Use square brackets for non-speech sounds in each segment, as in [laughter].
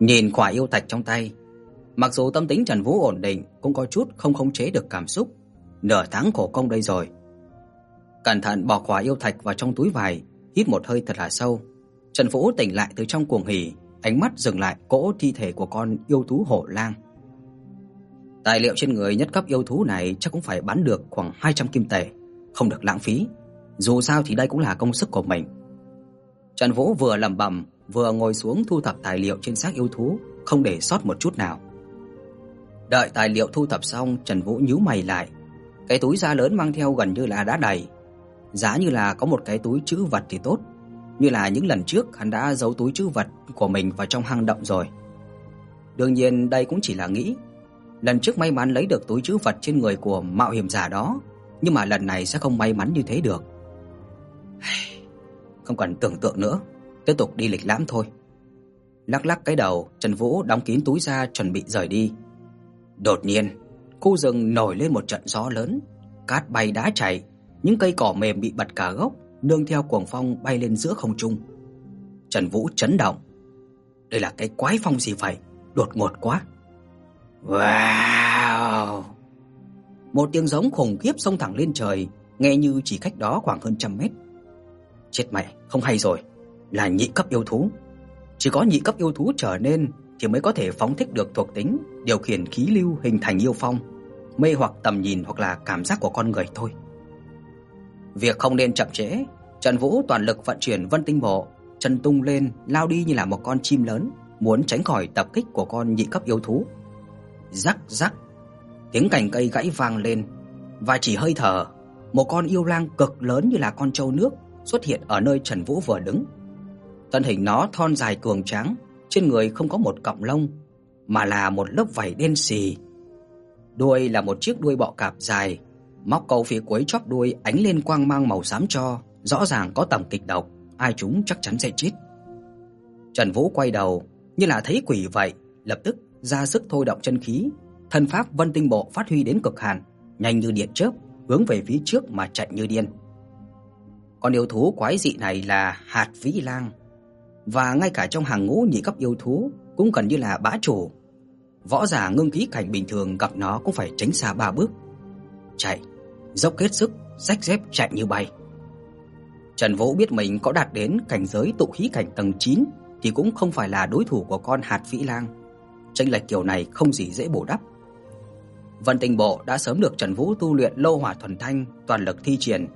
Nhìn quả yêu thạch trong tay, mặc dù tâm tính Trần Vũ ổn định, cũng có chút không khống chế được cảm xúc. Nửa tháng khổ công đây rồi. Cẩn thận bỏ quả yêu thạch vào trong túi vải, hít một hơi thật là sâu. Trần Vũ tỉnh lại từ trong cuồng hỉ, ánh mắt dừng lại cỗ thi thể của con yêu thú hổ lang. Tài liệu trên người nhất cấp yêu thú này chắc cũng phải bán được khoảng 200 kim tệ, không được lãng phí. Dù sao thì đây cũng là công sức của mình. Trần Vũ vừa lẩm bẩm, vừa ngồi xuống thu thập tài liệu trên xác yêu thú, không để sót một chút nào. Đợi tài liệu thu thập xong, Trần Vũ nhíu mày lại. Cái túi da lớn mang theo gần như là đã đầy. Giá như là có một cái túi trữ vật thì tốt, như là những lần trước hắn đã giấu túi trữ vật của mình vào trong hang động rồi. Đương nhiên đây cũng chỉ là nghĩ. Lần trước may mắn lấy được túi trữ vật trên người của mạo hiểm giả đó, nhưng mà lần này sẽ không may mắn như thế được. [sighs] Không cần tưởng tượng nữa, tiếp tục đi lịch lãm thôi. Lắc lắc cái đầu, Trần Vũ đóng kín túi ra chuẩn bị rời đi. Đột nhiên, khu rừng nổi lên một trận gió lớn, cát bay đá chảy, những cây cỏ mềm bị bật cả gốc, nương theo cuồng phong bay lên giữa không trung. Trần Vũ chấn động. Đây là cái quái phong gì vậy? Đột ngột quá. Wow! Một tiếng giống khủng khiếp xông thẳng lên trời, nghe như chỉ cách đó khoảng hơn trăm mét. Chết mẹ, không hay rồi, là nhị cấp yêu thú. Chỉ có nhị cấp yêu thú trở nên thì mới có thể phóng thích được thuộc tính điều khiển khí lưu hình thành yêu phong, mê hoặc tầm nhìn hoặc là cảm giác của con người thôi. Việc không nên chậm trễ, Trần Vũ toàn lực vận chuyển Vân Tinh Bộ, chân tung lên, lao đi như là một con chim lớn, muốn tránh khỏi tập kích của con nhị cấp yêu thú. Rắc rắc, tiếng cành cây gãy vang lên, và chỉ hơi thở, một con yêu lang cực lớn như là con trâu nước xuất hiện ở nơi Trần Vũ vừa đứng. Thân hình nó thon dài cường tráng, trên người không có một cọng lông, mà là một lớp vảy đen xì. Đuôi là một chiếc đuôi bọ cạp dài, móc câu phía cuối chóp đuôi ánh lên quang mang màu xám cho, rõ ràng có tầm kịch độc, ai chúng chắc chắn sẽ chết. Trần Vũ quay đầu, như là thấy quỷ vậy, lập tức ra sức thôi động chân khí, thân pháp Vân Tinh Bộ phát huy đến cực hạn, nhanh như điện chớp, hướng về phía trước mà chạy như điên. Con yêu thú quái dị này là Hạt Vĩ Lang, và ngay cả trong hàng ngũ nhị cấp yêu thú cũng gần như là bá chủ. Võ giả ngưng khí cảnh bình thường gặp nó cũng phải tránh xa ba bước. Chạy, dốc hết sức, rách dép chạy như bay. Trần Vũ biết mình có đạt đến cảnh giới tụ khí cảnh tầng 9 thì cũng không phải là đối thủ của con hạt vĩ lang. Chênh lệch kiểu này không gì dễ bổ đắp. Vân Tinh Bộ đã sớm được Trần Vũ tu luyện lô hỏa thuần thanh, toàn lực thi triển,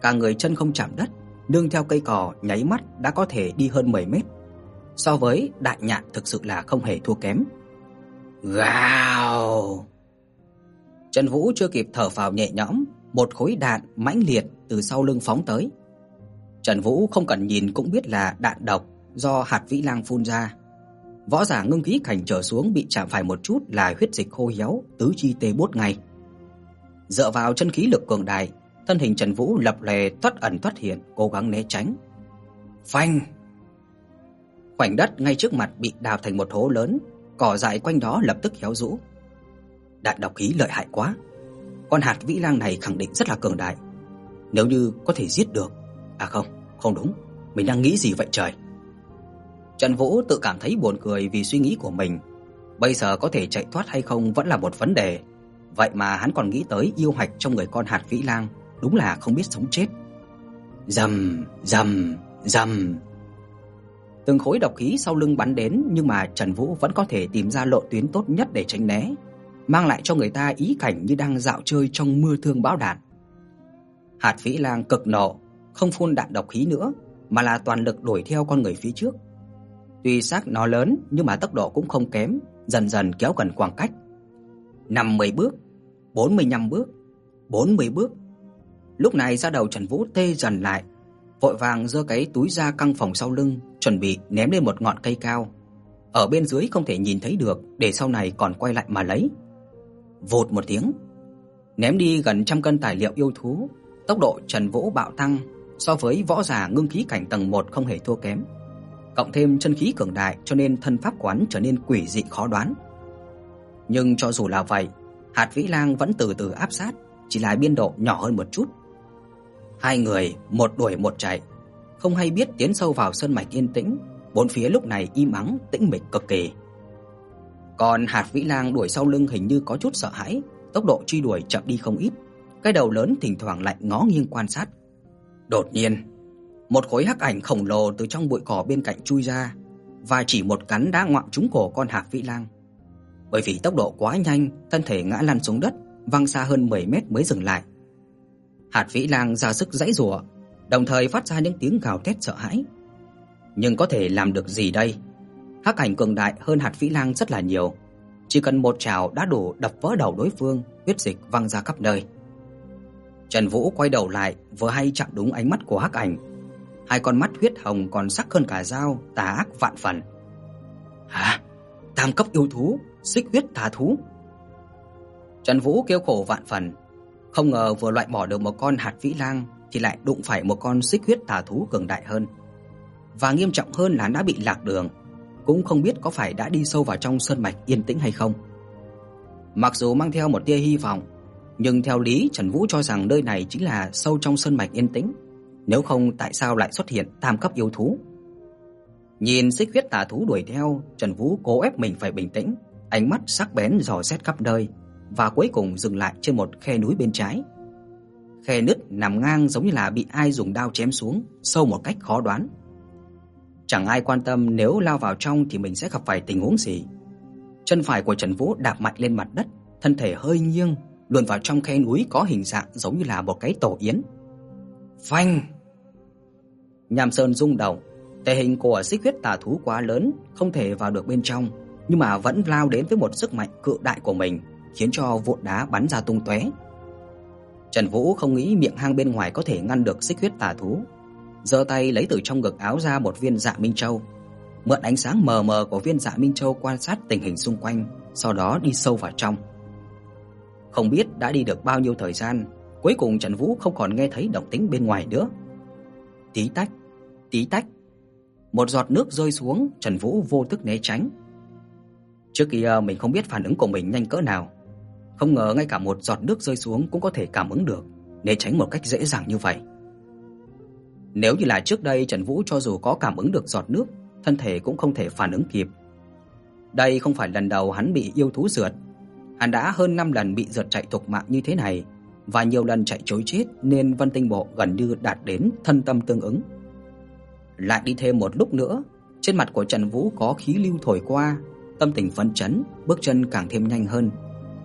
cả người chân không chạm đất, nương theo cây cỏ nháy mắt đã có thể đi hơn 10 mét. So với đại nhạn thực sự là không hề thua kém. Gào! Trần Vũ chưa kịp thở phào nhẹ nhõm, một khối đạn mãnh liệt từ sau lưng phóng tới. Trần Vũ không cần nhìn cũng biết là đạn độc do hạt vĩ lang phun ra. Võ giả ngưng khí cảnh trở xuống bị chạm phải một chút là huyết dịch khô héo, tứ chi tê buốt ngay. Dựa vào chân khí lực cường đại, thân hình Trần Vũ lập lè thoát ẩn thoát hiện, cố gắng né tránh. Phanh! Khoảnh đất ngay trước mặt bị đào thành một hố lớn, cỏ dại quanh đó lập tức héo rũ. Đạn độc khí lợi hại quá. Con hạt vĩ lang này khẳng định rất là cường đại. Nếu như có thể giết được. À không, không đúng. Mình đang nghĩ gì vậy trời? Trần Vũ tự cảm thấy buồn cười vì suy nghĩ của mình. Bây giờ có thể chạy thoát hay không vẫn là một vấn đề. Vậy mà hắn còn nghĩ tới yêu hạch trong người con hạt vĩ lang, đúng là không biết sống chết. Rầm, rầm, rầm. Từng khối độc khí sau lưng bắn đến nhưng mà Trần Vũ vẫn có thể tìm ra lộ tuyến tốt nhất để tránh né, mang lại cho người ta ý cảnh như đang dạo chơi trong mưa thương bão đạn. Hạt Vĩ Lang cực nộ, không phun đạn độc khí nữa, mà là toàn lực đuổi theo con người phía trước. Tuy xác nó lớn nhưng mà tốc độ cũng không kém, dần dần kéo gần khoảng cách. 50 bước, 45 bước, 40 bước. Lúc này da đầu Trần Vũ tê dần lại, vội vàng giơ cái túi da căng phòng sau lưng, chuẩn bị ném lên một ngọn cây cao. Ở bên dưới không thể nhìn thấy được, để sau này còn quay lại mà lấy. Vụt một tiếng, ném đi gần trăm cân tài liệu yêu thú, tốc độ Trần Vũ bạo tăng, so với võ giả ngưng khí cảnh tầng 1 không hề thua kém. Cộng thêm chân khí cường đại cho nên thân pháp quán trở nên quỷ dị khó đoán. Nhưng cho dù là vậy, Hạt Vĩ Lang vẫn từ từ áp sát, chỉ là biên độ nhỏ hơn một chút. Hai người một đuổi một chạy, không hay biết tiến sâu vào sơn mạch yên tĩnh, bốn phía lúc này im ắng tĩnh mịch cực kỳ. Còn Hạt Vĩ Lang đuổi sau lưng hình như có chút sợ hãi, tốc độ truy đuổi chậm đi không ít. Cái đầu lớn thỉnh thoảng lại ngó nghiêng quan sát. Đột nhiên, một khối hắc ảnh khổng lồ từ trong bụi cỏ bên cạnh chui ra và chỉ một cắn đã ngoạm trúng cổ con Hạc Vĩ Lang. Bởi vì tốc độ quá nhanh, thân thể ngã lăn xuống đất, văng xa hơn 10 mét mới dừng lại. Hạt Vĩ Lang ra sức giãy giụa, đồng thời phát ra những tiếng gào thét sợ hãi. Nhưng có thể làm được gì đây? Hắc ảnh cường đại hơn Hạt Vĩ Lang rất là nhiều, chỉ cần một trảo đã đủ đập vỡ đầu đối phương, huyết dịch văng ra khắp nơi. Trần Vũ quay đầu lại, vừa hay chạm đúng ánh mắt của Hắc ảnh. Hai con mắt huyết hồng còn sắc hơn cả dao, tà ác vạn phần. "Hả? Tam cấp yêu thú, xích huyết tà thú?" Trần Vũ kêu khổ vạn phần, không ngờ vừa loại bỏ được một con hạt vĩ lang thì lại đụng phải một con xích huyết tà thú cường đại hơn. Và nghiêm trọng hơn là đã bị lạc đường, cũng không biết có phải đã đi sâu vào trong sơn mạch yên tĩnh hay không. Mặc dù mang theo một tia hy vọng, nhưng theo lý Trần Vũ cho rằng nơi này chính là sâu trong sơn mạch yên tĩnh, nếu không tại sao lại xuất hiện tam cấp yêu thú? Nhìn xích huyết tà thú đuổi theo, Trần Vũ cố ép mình phải bình tĩnh, ánh mắt sắc bén dò xét khắp nơi và cuối cùng dừng lại trên một khe núi bên trái. Khe nứt nằm ngang giống như là bị ai dùng dao chém xuống, sâu một cách khó đoán. Chẳng ai quan tâm nếu lao vào trong thì mình sẽ gặp phải tình huống gì. Chân phải của Trần Vũ đạp mạnh lên mặt đất, thân thể hơi nghiêng, luồn vào trong khe núi có hình dạng giống như là một cái tổ yến. Phanh! Nham Sơn rung động, thể hình của xích huyết tà thú quá lớn, không thể vào được bên trong, nhưng mà vẫn lao đến với một sức mạnh cự đại của mình, khiến cho vụn đá bắn ra tung tóe. Trần Vũ không nghĩ miệng hang bên ngoài có thể ngăn được xích huyết tà thú, giơ tay lấy từ trong ngực áo ra một viên Dạ Minh Châu, mượn ánh sáng mờ mờ của viên Dạ Minh Châu quan sát tình hình xung quanh, sau đó đi sâu vào trong. Không biết đã đi được bao nhiêu thời gian, cuối cùng Trần Vũ không còn nghe thấy động tĩnh bên ngoài nữa. Tí tách, tí tách. Một giọt nước rơi xuống, Trần Vũ vô thức né tránh. Trước kia mình không biết phản ứng của mình nhanh cỡ nào, không ngờ ngay cả một giọt nước rơi xuống cũng có thể cảm ứng được, né tránh một cách dễ dàng như vậy. Nếu như là trước đây Trần Vũ cho dù có cảm ứng được giọt nước, thân thể cũng không thể phản ứng kịp. Đây không phải lần đầu hắn bị yêu thú rượt, hắn đã hơn 5 lần bị rượt chạy tục mạng như thế này và nhiều lần chạy trối chết nên Vân Tinh Bộ gần như đạt đến thân tâm tương ứng. Lại đi thêm một lúc nữa, trên mặt của Trần Vũ có khí lưu thổi qua, tâm tình phấn chấn, bước chân càng thêm nhanh hơn.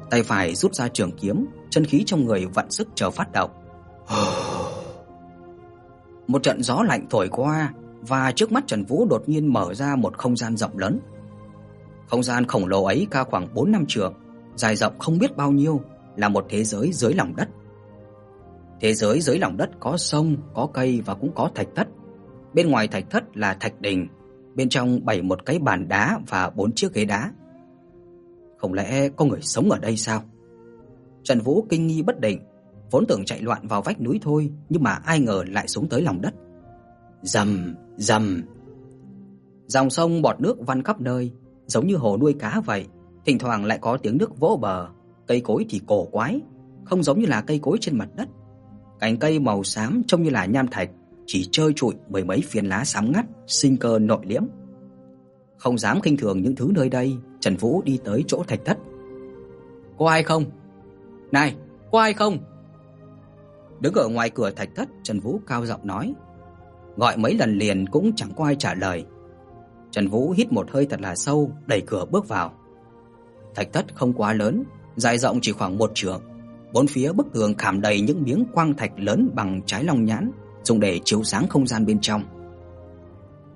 Tay phải rút ra trường kiếm, chân khí trong người vận sức chờ phát động. [sighs] Một trận gió lạnh thổi qua và trước mắt Trần Vũ đột nhiên mở ra một không gian rộng lớn. Không gian khổng lồ ấy cao khoảng 4 năm trượng, dài rộng không biết bao nhiêu, là một thế giới dưới lòng đất. Thế giới dưới lòng đất có sông, có cây và cũng có thạch thất. Bên ngoài thạch thất là thạch đình, bên trong bày một cái bàn đá và bốn chiếc ghế đá. Không lẽ có người sống ở đây sao? Trần Vũ kinh nghi bất định, vốn tưởng chạy loạn vào vách núi thôi, nhưng mà ai ngờ lại xuống tới lòng đất. Rầm, rầm. Dòng sông bọt nước văng khắp nơi, giống như hồ nuôi cá vậy, thỉnh thoảng lại có tiếng nước vỗ bờ, cây cối thì cổ quái, không giống như là cây cối trên mặt đất. Cành cây màu xám trông như là nham thạch, chỉ trơ trụi mười mấy phiến lá xám ngắt, sinh cơ nội liễm. Không dám khinh thường những thứ nơi đây, Trần Vũ đi tới chỗ thạch thất. "Có ai không? Này, có ai không?" Đứng ở ngoài cửa thạch thất, Trần Vũ cao giọng nói. Gọi mấy lần liền cũng chẳng có ai trả lời. Trần Vũ hít một hơi thật là sâu, đẩy cửa bước vào. Thạch thất không quá lớn, dài rộng chỉ khoảng một trượng. Bốn phía bức tường khảm đầy những miếng quang thạch lớn bằng trái long nhãn, dùng để chiếu sáng không gian bên trong.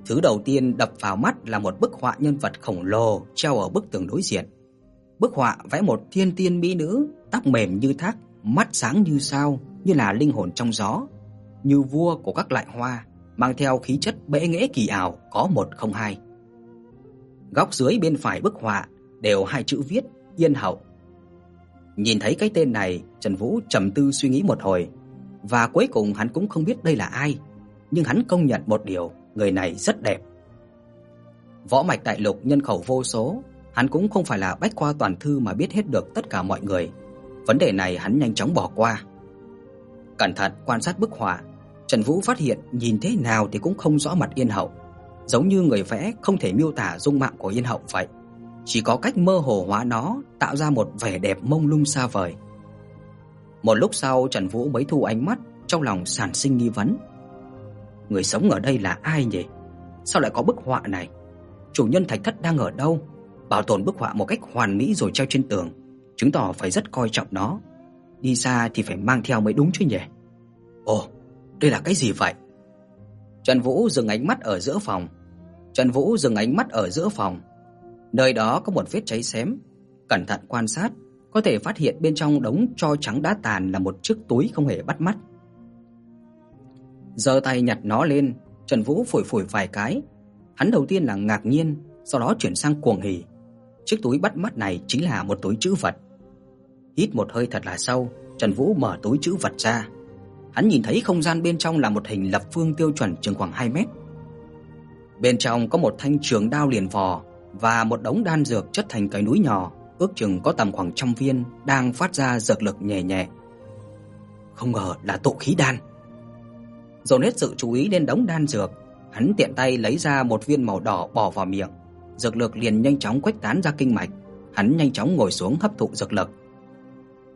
Thứ đầu tiên đập vào mắt là một bức họa nhân vật khổng lồ treo ở bức tường đối diện. Bức họa vẽ một thiên tiên mỹ nữ, tóc mềm như thác, mắt sáng như sao, như là linh hồn trong gió, như vua của các loại hoa, mang theo khí chất bệ nghệ kỳ ảo có một không hai. Góc dưới bên phải bức họa đều hai chữ viết Yên Hậu. Nhìn thấy cái tên này, Trần Vũ trầm tư suy nghĩ một hồi, và cuối cùng hắn cũng không biết đây là ai, nhưng hắn công nhận một điều, người này rất đẹp. Võ mạch đại lục nhân khẩu vô số, hắn cũng không phải là bách khoa toàn thư mà biết hết được tất cả mọi người. Vấn đề này hắn nhanh chóng bỏ qua. Cẩn thận quan sát bức họa, Trần Vũ phát hiện nhìn thế nào thì cũng không rõ mặt Yên Hậu, giống như người vẽ không thể miêu tả dung mạo của Yên Hậu vậy chỉ có cách mơ hồ hóa nó, tạo ra một vẻ đẹp mông lung xa vời. Một lúc sau Trần Vũ mới thu ánh mắt, trong lòng sản sinh nghi vấn. Người sống ở đây là ai nhỉ? Sao lại có bức họa này? Chủ nhân thạch thất đang ở đâu? Bảo tồn bức họa một cách hoàn mỹ rồi treo trên tường, chứng tỏ phải rất coi trọng nó. Đi xa thì phải mang theo mới đúng chứ nhỉ? Ồ, đây là cái gì vậy? Trần Vũ dừng ánh mắt ở giữa phòng. Trần Vũ dừng ánh mắt ở giữa phòng. Nơi đó có một vết cháy xém, cẩn thận quan sát, có thể phát hiện bên trong đống tro trắng đá tàn là một chiếc túi không hề bắt mắt. Giơ tay nhặt nó lên, Trần Vũ phủi phủi vài cái. Hắn đầu tiên là ngạc nhiên, sau đó chuyển sang cuồng hỉ. Chiếc túi bắt mắt này chính là một túi trữ vật. Hít một hơi thật là sâu, Trần Vũ mở túi trữ vật ra. Hắn nhìn thấy không gian bên trong là một hình lập phương tiêu chuẩn chừng khoảng 2 mét. Bên trong có một thanh trường đao liền vò và một đống đan dược chất thành cái núi nhỏ, ước chừng có tầm khoảng trăm viên đang phát ra dược lực nhẹ nhẹ. Không ngờ là tụ khí đan. Dồn hết sự chú ý lên đống đan dược, hắn tiện tay lấy ra một viên màu đỏ bỏ vào miệng. Dược lực liền nhanh chóng khuếch tán ra kinh mạch, hắn nhanh chóng ngồi xuống hấp thụ dược lực.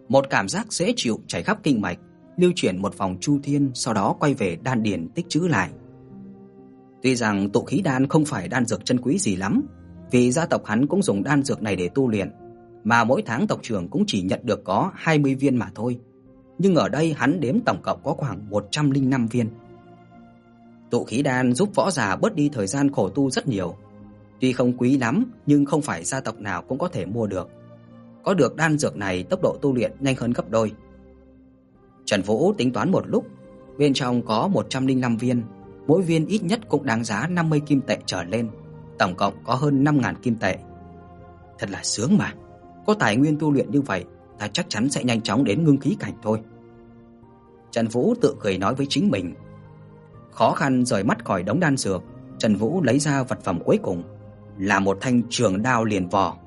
Một cảm giác dễ chịu chảy khắp kinh mạch, lưu chuyển một vòng chu thiên, sau đó quay về đan điền tích trữ lại. Tuy rằng tụ khí đan không phải đan dược chân quý gì lắm, vì gia tộc hắn cũng dùng đan dược này để tu luyện, mà mỗi tháng tộc trưởng cũng chỉ nhận được có 20 viên mà thôi. Nhưng ở đây hắn đếm tổng cộng có khoảng 105 viên. Tụ khí đan giúp võ giả bớt đi thời gian khổ tu rất nhiều. Tuy không quý lắm, nhưng không phải gia tộc nào cũng có thể mua được. Có được đan dược này, tốc độ tu luyện nhanh hơn gấp đôi. Trần Vũ tính toán một lúc, bên trong có 105 viên, mỗi viên ít nhất cũng đáng giá 50 kim tệ trở lên, tổng cộng có hơn 5000 kim tệ. Thật là sướng mà. Có tài nguyên tu luyện như vậy, ta chắc chắn sẽ nhanh chóng đến ngưng khí cảnh thôi. Trần Vũ tự cười nói với chính mình. Khó khăn rời mắt khỏi đống đan dược, Trần Vũ lấy ra vật phẩm cuối cùng, là một thanh trường đao liền vỏ.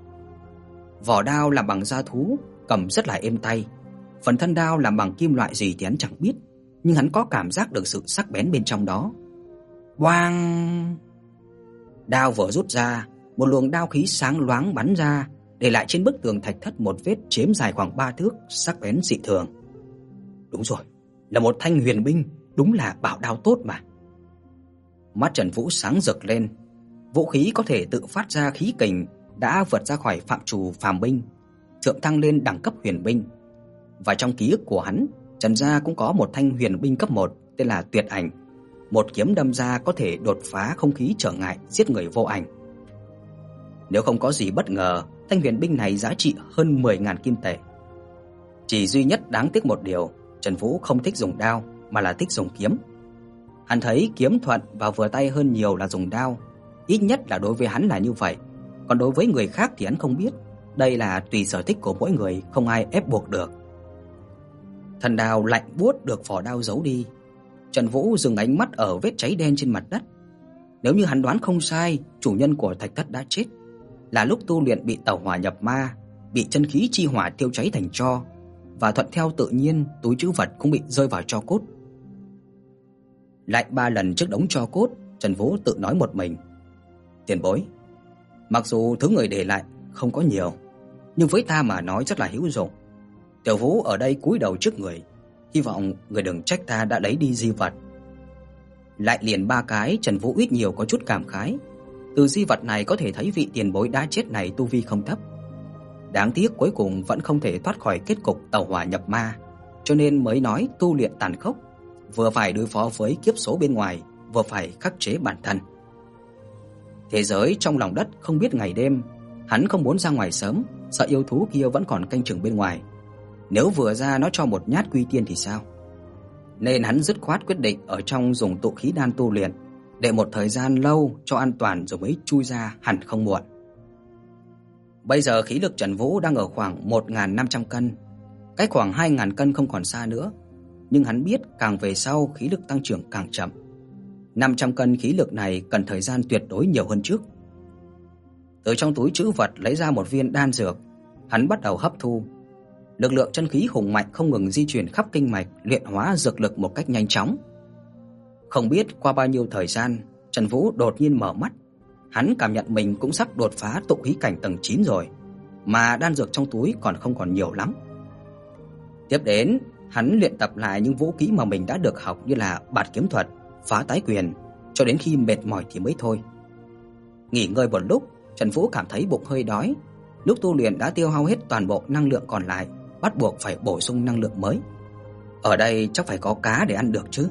Vỏ đao làm bằng da thú, cầm rất là êm tay. Phần thân đao làm bằng kim loại gì thì hắn chẳng biết, nhưng hắn có cảm giác được sự sắc bén bên trong đó. Oang! Đao vừa rút ra, một luồng đao khí sáng loáng bắn ra, để lại trên bức tường thạch thất một vết chém dài khoảng 3 thước, sắc bén dị thường. Đúng rồi, là một thanh huyền binh, đúng là bảo đao tốt mà. Mắt Trần Vũ sáng rực lên, vũ khí có thể tự phát ra khí kình đã vượt ra khỏi phạm trù phàm binh, thượng thăng lên đẳng cấp huyền binh. Và trong ký ức của hắn, Trần gia cũng có một thanh huyền binh cấp 1 tên là Tuyệt Ảnh. Một kiếm đâm ra có thể đột phá không khí trở ngại, giết người vô ảnh. Nếu không có gì bất ngờ, thanh huyền binh này giá trị hơn 10000 kim tệ. Chỉ duy nhất đáng tiếc một điều, Trần Vũ không thích dùng đao mà là thích dùng kiếm. Hắn thấy kiếm thuận và vừa tay hơn nhiều là dùng đao, ít nhất là đối với hắn là như vậy, còn đối với người khác thì hắn không biết, đây là tùy sở thích của mỗi người, không ai ép buộc được. Thần đao lạnh buốt được vỏ đao giấu đi. Trần Vũ dừng ánh mắt ở vết cháy đen trên mặt đất. Nếu như hắn đoán không sai, chủ nhân của thạch thất đã chết, là lúc tu luyện bị tẩu hỏa nhập ma, bị chân khí chi hỏa tiêu cháy thành tro và thuận theo tự nhiên, túi trữ vật cũng bị rơi vào tro cốt. Lại ba lần trước đống tro cốt, Trần Vũ tự nói một mình. Tiền bối, mặc dù thứ người để lại không có nhiều, nhưng với ta mà nói rất là hữu dụng. Tiểu Vũ ở đây cúi đầu trước người, hy vọng người đừng trách ta đã lấy đi di vật. Lại liền ba cái, Trần Vũ ít nhiều có chút cảm khái. Từ di vật này có thể thấy vị tiền bối đã chết này tu vi không thấp. Đáng tiếc cuối cùng vẫn không thể thoát khỏi kết cục tẩu hỏa nhập ma, cho nên mới nói tu luyện tàn khốc, vừa phải đối phó với kiếp số bên ngoài, vừa phải khắc chế bản thân. Thế giới trong lòng đất không biết ngày đêm, hắn không muốn ra ngoài sớm, sợ yêu thú kia vẫn còn canh chừng bên ngoài. Nếu vừa ra nó cho một nhát quy tiên thì sao? Nên hắn dứt khoát quyết định ở trong dùng tụ khí đan tu luyện, để một thời gian lâu cho an toàn rồi mới chui ra hẳn không muộn. Bây giờ khí lực Trần Vũ đang ở khoảng 1500 cân, cách khoảng 2000 cân không còn xa nữa, nhưng hắn biết càng về sau khí lực tăng trưởng càng chậm. 500 cân khí lực này cần thời gian tuyệt đối nhiều hơn trước. Từ trong túi trữ vật lấy ra một viên đan dược, hắn bắt đầu hấp thu. Lực lượng chân khí hùng mạnh không ngừng di chuyển khắp kinh mạch, luyện hóa dược lực một cách nhanh chóng. Không biết qua bao nhiêu thời gian, Trần Vũ đột nhiên mở mắt, hắn cảm nhận mình cũng sắp đột phá tụ khí cảnh tầng 9 rồi, mà đan dược trong túi còn không còn nhiều lắm. Tiếp đến, hắn luyện tập lại những vũ khí mà mình đã được học như là bạt kiếm thuật, phá tái quyền, cho đến khi mệt mỏi thì mới thôi. Nghỉ ngơi một lúc, Trần Vũ cảm thấy bụng hơi đói, lúc tu luyện đã tiêu hao hết toàn bộ năng lượng còn lại, bắt buộc phải bổ sung năng lượng mới. Ở đây chắc phải có cá để ăn được chứ.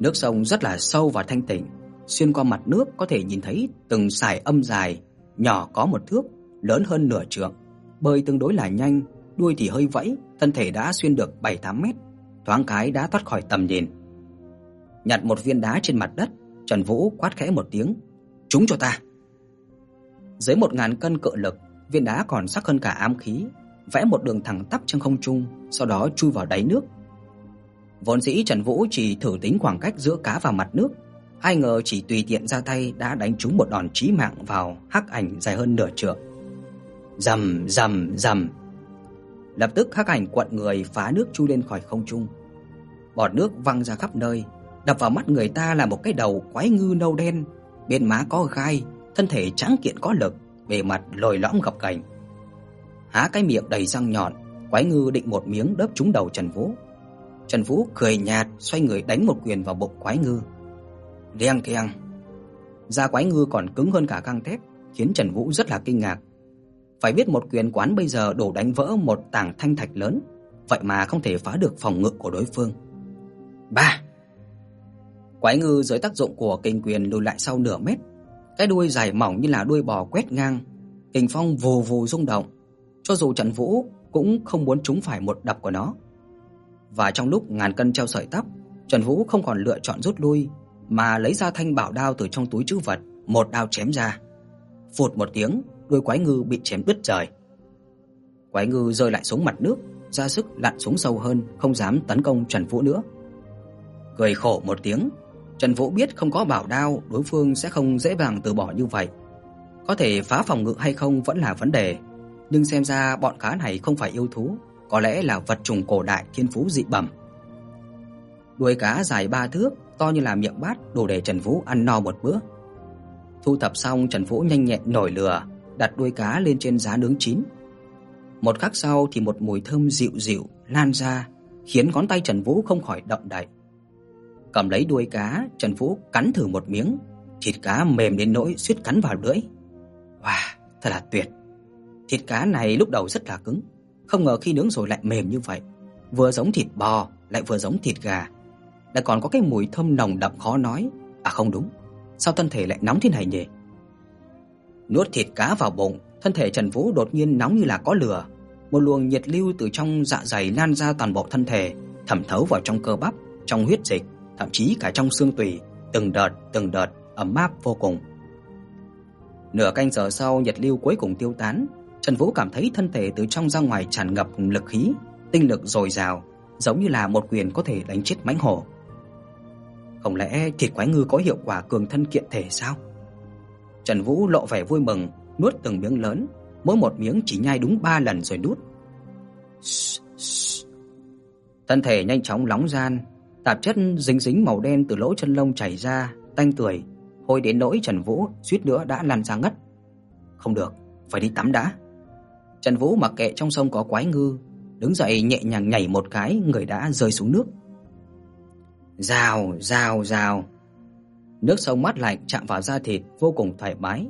Nước sông rất là sâu và thanh tịnh, xuyên qua mặt nước có thể nhìn thấy từng sải âm dài, nhỏ có một thước, lớn hơn nửa trượng, bơi tương đối là nhanh, đuôi thì hơi vẫy, thân thể đã xuyên được 7-8 mét, thoáng cái đã thoát khỏi tầm nhìn. Nhặt một viên đá trên mặt đất, Trần Vũ quát khẽ một tiếng, chúng cho ta!" Dưới 1000 cân cự lực, viên đá còn sắc hơn cả ám khí, vẽ một đường thẳng tắp trong không trung, sau đó chui vào đáy nước. Vốn dĩ Trần Vũ chỉ thử tính khoảng cách giữa cá và mặt nước, ai ngờ chỉ tùy tiện ra tay đã đánh trúng một đòn chí mạng vào hắc ảnh dài hơn nửa trượng. Rầm rầm rầm. Lập tức hắc ảnh quặn người phá nước chui lên khỏi không trung. Bọt nước văng ra khắp nơi, đập vào mắt người ta là một cái đầu quái ngư nâu đen, bên má có gai, thân thể trắng kiện có lực, bề mặt lồi lõm gập ghềnh. Há cái miệng đầy răng nhọn, quái ngư định một miếng đớp trúng đầu Trần Vũ. Trần Vũ cười nhạt, xoay người đánh một quyền vào bụng quái ngư. Reng keng. Da quái ngư còn cứng hơn cả gang thép, khiến Trần Vũ rất là kinh ngạc. Phải biết một quyền quán bây giờ đủ đánh vỡ một tảng thanh thạch lớn, vậy mà không thể phá được phòng ngự của đối phương. Ba. Quái ngư dưới tác dụng của kinh quyền lùi lại sau nửa mét, cái đuôi dài mỏng như là đuôi bò quét ngang, kình phong vù vù rung động, cho dù Trần Vũ cũng không muốn trúng phải một đập của nó. Và trong lúc ngàn cân treo sợi tóc, Trần Vũ không còn lựa chọn rút lui mà lấy ra thanh bảo đao từ trong túi trữ vật, một đao chém ra. Phụt một tiếng, đuôi quái ngư bị chém đứt trời. Quái ngư rơi lại xuống mặt nước, ra sức lặn xuống sâu hơn, không dám tấn công Trần Vũ nữa. Cười khổ một tiếng, Trần Vũ biết không có bảo đao, đối phương sẽ không dễ dàng từ bỏ như vậy. Có thể phá phòng ngự hay không vẫn là vấn đề, nhưng xem ra bọn cá này không phải yêu thú, có lẽ là vật trùng cổ đại thiên phú dị bẩm. Đuôi cá dài ba thước, to như là miệng bát, đủ để Trần Vũ ăn no một bữa. Thu thập xong, Trần Vũ nhanh nhẹn nổi lửa, đặt đuôi cá lên trên giá nướng chín. Một khắc sau thì một mùi thơm dịu dịu lan ra, khiến ngón tay Trần Vũ không khỏi động đậy. Cầm lấy đuôi cá, Trần Vũ cắn thử một miếng, thịt cá mềm đến nỗi suýt cắn vào lưỡi. Wow, thật là tuyệt. Thịt cá này lúc đầu rất là cứng, không ngờ khi nướng rồi lại mềm như vậy, vừa giống thịt bò lại vừa giống thịt gà. Lại còn có cái mùi thơm nồng đậm khó nói. À không đúng, sao thân thể lại nóng thế này nhỉ? Nuốt thịt cá vào bụng, thân thể Trần Vũ đột nhiên nóng như là có lửa, một luồng nhiệt lưu từ trong dạ dày lan ra toàn bộ thân thể, thẩm thấu vào trong cơ bắp, trong huyết dịch, thậm chí cả trong xương tủy, từng đợt từng đợt ấm áp vô cùng. Nửa canh giờ sau, nhiệt lưu cuối cùng tiêu tán, Trần Vũ cảm thấy thân thể từ trong ra ngoài tràn ngập lực khí, tinh lực dồi dào, giống như là một quyền có thể đánh chết mãnh hổ. Không lẽ thịt quái ngư có hiệu quả cường thân kiện thể sao? Trần Vũ lộ vẻ vui mừng, nuốt từng miếng lớn, mỗi một miếng chỉ nhai đúng 3 lần rồi nuốt. Thân thể nhanh chóng nóng gian, tạp chất dính dính màu đen từ lỗ chân lông chảy ra, tanh tưởi, hôi đến nỗi Trần Vũ suýt nữa đã lăn ra ngất. Không được, phải đi tắm đã. Trần Vũ mặc kệ trong sông có quái ngư, đứng dậy nhẹ nhàng nhảy một cái, người đã rơi xuống nước. Rào, rào, rào. Nước sông mát lạnh chạm vào da thịt vô cùng thoải mái.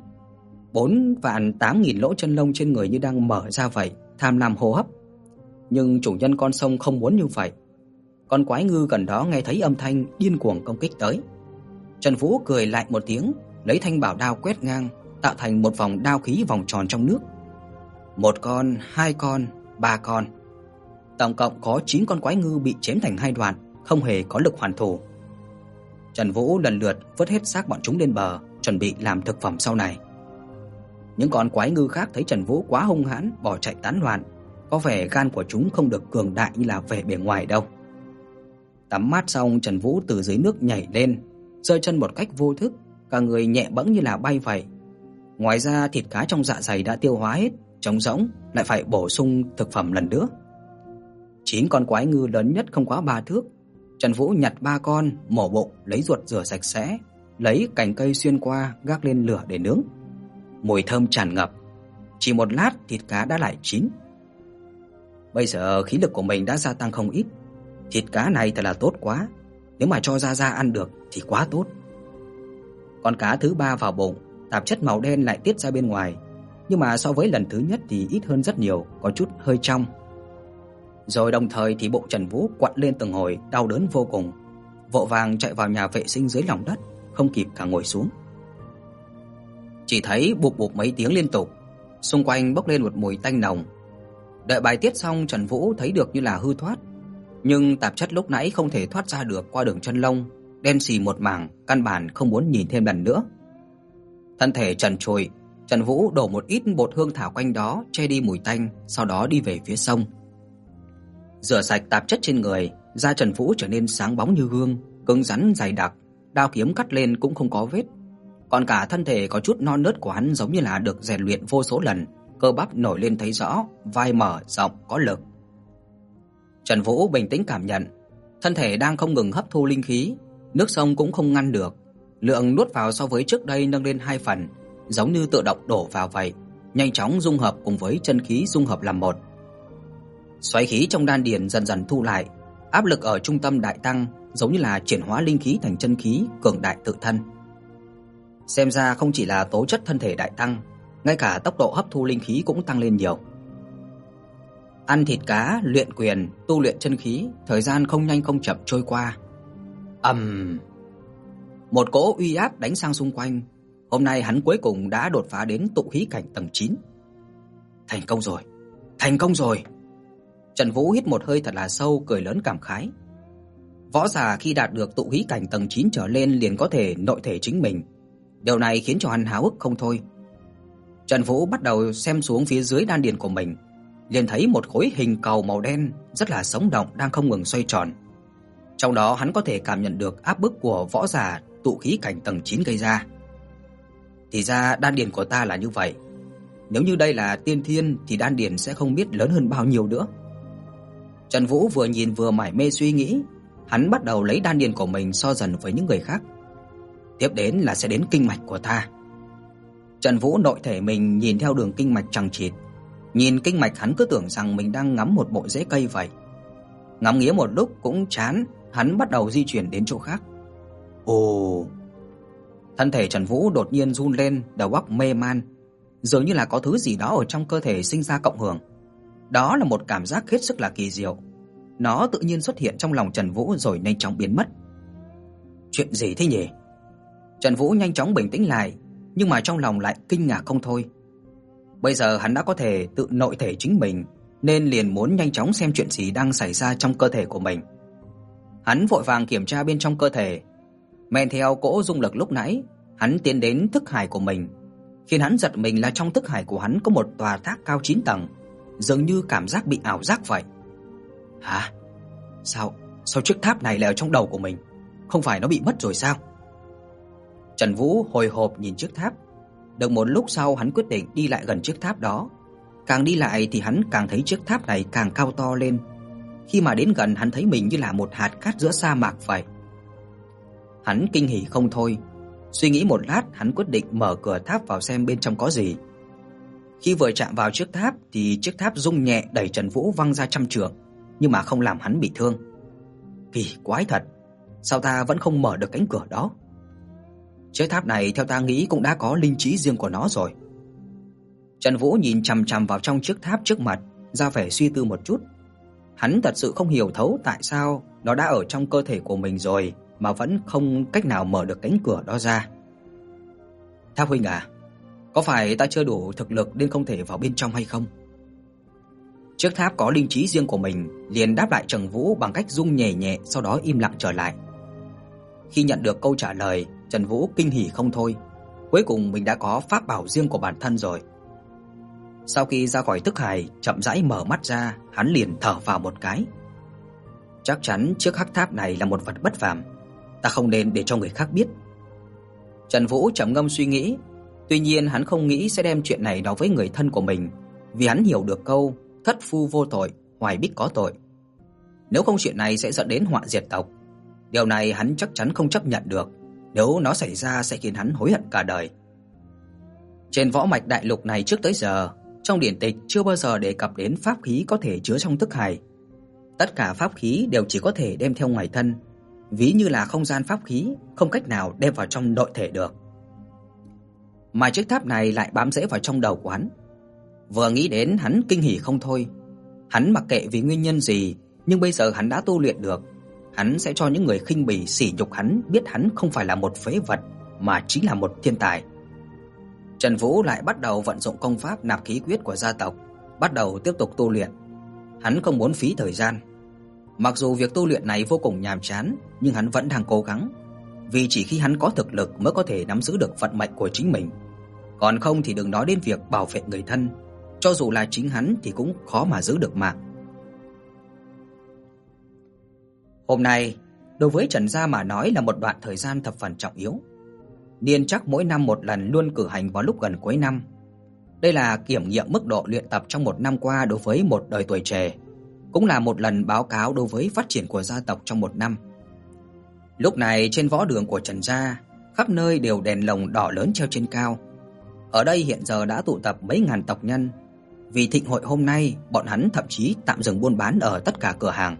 Bốn vạn tám nghìn lỗ chân lông trên người như đang mở ra vậy, tham lam hô hấp. Nhưng chủ nhân con sông không muốn như vậy. Con quái ngư gần đó nghe thấy âm thanh điên cuồng công kích tới. Trần Vũ cười lại một tiếng, lấy thanh bảo đao quét ngang, tạo thành một vòng đao khí vòng tròn trong nước. Một con, hai con, ba con. Tổng cộng có 9 con quái ngư bị chém thành hai đoạn, không hề có lực hoàn thủ. Trần Vũ lần lượt vớt hết xác bọn chúng lên bờ, chuẩn bị làm thực phẩm sau này. Những con quái ngư khác thấy Trần Vũ quá hung hãn, bỏ chạy tán loạn, có vẻ gan của chúng không được cường đại như là vẻ bề ngoài đâu. Tắm mát xong, Trần Vũ từ dưới nước nhảy lên, rơi chân một cách vô thức, cả người nhẹ bẫng như là bay vậy. Ngoài ra thịt cá trong dạ dày đã tiêu hóa hết, trống rỗng, lại phải bổ sung thực phẩm lần nữa. Chín con quái ngư lớn nhất không quá ba thước, Trần Vũ nhặt ba con, mổ bụng, lấy ruột rửa sạch sẽ, lấy cành cây xuyên qua gác lên lửa để nướng. Mùi thơm tràn ngập, chỉ một lát thịt cá đã lại chín. Bây giờ khí lực của mình đã gia tăng không ít. Thịt cá này thật là tốt quá, nếu mà cho Ra Ra ăn được thì quá tốt. Con cá thứ ba vào bụng, tạp chất màu đen lại tiết ra bên ngoài, nhưng mà so với lần thứ nhất thì ít hơn rất nhiều, có chút hơi trong. Rồi đồng thời thì bộ Trần Vũ quặn lên từng hồi, đau đớn vô cùng. Vội vàng chạy vào nhà vệ sinh dưới lòng đất, không kịp cả ngồi xuống. Chỉ thấy bụp bụp mấy tiếng liên tục, xung quanh bốc lên một mùi tanh nồng. Đợi bài tiết xong Trần Vũ thấy được như là hư thoát, nhưng tạp chất lúc nãy không thể thoát ra được qua đường chân lông, đen xì một mảng, căn bản không muốn nhìn thêm lần nữa. Thân thể trần trụi, Trần Vũ đổ một ít bột hương thảo quanh đó che đi mùi tanh, sau đó đi về phía sông. Rửa sạch tạp chất trên người, da Trần Vũ trở nên sáng bóng như gương, cứng rắn dày đặc, đao kiếm cắt lên cũng không có vết. Còn cả thân thể có chút non nớt của hắn giống như là được rèn luyện vô số lần, cơ bắp nổi lên thấy rõ, vai mở rộng có lực. Trần Vũ bình tĩnh cảm nhận, thân thể đang không ngừng hấp thu linh khí, nước sông cũng không ngăn được, lượng nuốt vào so với trước đây nâng lên 2 phần, giống như tự động đổ vào vậy, nhanh chóng dung hợp cùng với chân khí dung hợp làm một. Xoáy khí trong đan điền dần dần thu lại, áp lực ở trung tâm đại tăng, giống như là chuyển hóa linh khí thành chân khí cường đại tự thân. Xem ra không chỉ là tố chất thân thể đại tăng, ngay cả tốc độ hấp thu linh khí cũng tăng lên nhiều. Ăn thịt cá, luyện quyền, tu luyện chân khí, thời gian không nhanh không chậm trôi qua. Ầm. Um, một cỗ uy áp đánh sang xung quanh, hôm nay hắn cuối cùng đã đột phá đến tụ khí cảnh tầng 9. Thành công rồi, thành công rồi. Trần Vũ hít một hơi thật là sâu, cười lớn cảm khái. Võ giả khi đạt được tụ khí cảnh tầng 9 trở lên liền có thể nội thể chính mình. Điều này khiến cho hắn háo hức không thôi. Trần Vũ bắt đầu xem xuống phía dưới đan điền của mình, liền thấy một khối hình cầu màu đen rất là sống động đang không ngừng xoay tròn. Trong đó hắn có thể cảm nhận được áp bức của võ giả tụ khí cảnh tầng 9 gây ra. Thì ra đan điền của ta là như vậy. Nếu như đây là tiên thiên thì đan điền sẽ không biết lớn hơn bao nhiêu nữa. Trần Vũ vừa nhìn vừa mải mê suy nghĩ, hắn bắt đầu lấy đan điền của mình so dần với những người khác. Tiếp đến là sẽ đến kinh mạch của ta. Trần Vũ nội thể mình nhìn theo đường kinh mạch chằng chịt, nhìn kinh mạch hắn cứ tưởng rằng mình đang ngắm một bộ rễ cây vậy. Ngắm nghía một lúc cũng chán, hắn bắt đầu di chuyển đến chỗ khác. Ồ. Thân thể Trần Vũ đột nhiên run lên, đầu óc mê man, dường như là có thứ gì đó ở trong cơ thể sinh ra cộng hưởng. Đó là một cảm giác hết sức là kỳ diệu. Nó tự nhiên xuất hiện trong lòng Trần Vũ rồi nhanh chóng biến mất. Chuyện gì thế nhỉ? Trần Vũ nhanh chóng bình tĩnh lại, nhưng mà trong lòng lại kinh ngạc không thôi. Bây giờ hắn đã có thể tự nội thể chính mình, nên liền muốn nhanh chóng xem chuyện gì đang xảy ra trong cơ thể của mình. Hắn vội vàng kiểm tra bên trong cơ thể, men theo cỗ dung lực lúc nãy, hắn tiến đến thức hải của mình. Khiến hắn giật mình là trong thức hải của hắn có một tòa tháp cao 9 tầng, dường như cảm giác bị ảo giác vậy. Hả? Sao? Sao chiếc tháp này lại ở trong đầu của mình? Không phải nó bị mất rồi sao? Trần Vũ hồi hộp nhìn chiếc tháp. Được một lúc sau hắn quyết định đi lại gần chiếc tháp đó. Càng đi lại thì hắn càng thấy chiếc tháp này càng cao to lên. Khi mà đến gần hắn thấy mình như là một hạt cát giữa sa mạc vậy. Hắn kinh hỉ không thôi. Suy nghĩ một lát, hắn quyết định mở cửa tháp vào xem bên trong có gì. Khi vừa chạm vào chiếc tháp thì chiếc tháp rung nhẹ đẩy Trần Vũ văng ra trăm trượng, nhưng mà không làm hắn bị thương. Kỳ quái thật, sao ta vẫn không mở được cánh cửa đó? Chiếc tháp này theo ta nghĩ cũng đã có linh trí riêng của nó rồi. Trần Vũ nhìn chằm chằm vào trong chiếc tháp trước mặt, ra vẻ suy tư một chút. Hắn thật sự không hiểu thấu tại sao nó đã ở trong cơ thể của mình rồi mà vẫn không cách nào mở được cánh cửa đó ra. Tháp huynh à, có phải ta chưa đủ thực lực nên không thể vào bên trong hay không? Chiếc tháp có linh trí riêng của mình, liền đáp lại Trần Vũ bằng cách rung nhẹ nhẹ sau đó im lặng trở lại. Khi nhận được câu trả lời, Trần Vũ kinh hỉ không thôi. Cuối cùng mình đã có pháp bảo riêng của bản thân rồi. Sau khi ra khỏi thức hải, chậm rãi mở mắt ra, hắn liền thở vào một cái. Chắc chắn chiếc hắc tháp này là một vật bất phàm, ta không nên để cho người khác biết. Trần Vũ trầm ngâm suy nghĩ, tuy nhiên hắn không nghĩ sẽ đem chuyện này nói với người thân của mình, vì hắn hiểu được câu thất phu vô tội, hoài bích có tội. Nếu không chuyện này sẽ dẫn đến họa diệt tộc. Điều này hắn chắc chắn không chấp nhận được, nếu nó xảy ra sẽ khiến hắn hối hận cả đời. Trên võ mạch đại lục này trước tới giờ, trong điển tịch chưa bao giờ đề cập đến pháp khí có thể chứa trong thức hải. Tất cả pháp khí đều chỉ có thể đem theo ngoài thân, ví như là không gian pháp khí, không cách nào đem vào trong nội thể được. Mà chiếc tháp này lại bám rễ vào trong đầu của hắn. Vừa nghĩ đến hắn kinh hỉ không thôi. Hắn mặc kệ vì nguyên nhân gì, nhưng bây giờ hắn đã tu luyện được, hắn sẽ cho những người khinh bỉ sỉ nhục hắn biết hắn không phải là một phế vật mà chính là một thiên tài. Trần Vũ lại bắt đầu vận dụng công pháp nạp khí quyết của gia tộc, bắt đầu tiếp tục tu luyện. Hắn không muốn phí thời gian. Mặc dù việc tu luyện này vô cùng nhàm chán, nhưng hắn vẫn đang cố gắng, vì chỉ khi hắn có thực lực mới có thể nắm giữ được vận mệnh của chính mình. Còn không thì đừng nói đến việc bảo vệ người thân, cho dù là chính hắn thì cũng khó mà giữ được mạng. Hôm nay, đối với Trần gia mà nói là một đoạn thời gian thập phần trọng yếu. Niên chắc mỗi năm một lần luôn cử hành vào lúc gần cuối năm. Đây là kiểm nghiệm mức độ luyện tập trong một năm qua đối với một đời tuổi trẻ, cũng là một lần báo cáo đối với phát triển của gia tộc trong một năm. Lúc này trên võ đường của Trần gia, khắp nơi đều đèn lồng đỏ lớn treo trên cao. Ở đây hiện giờ đã tụ tập mấy ngàn tộc nhân. Vì thịnh hội hôm nay, bọn hắn thậm chí tạm dừng buôn bán ở tất cả cửa hàng.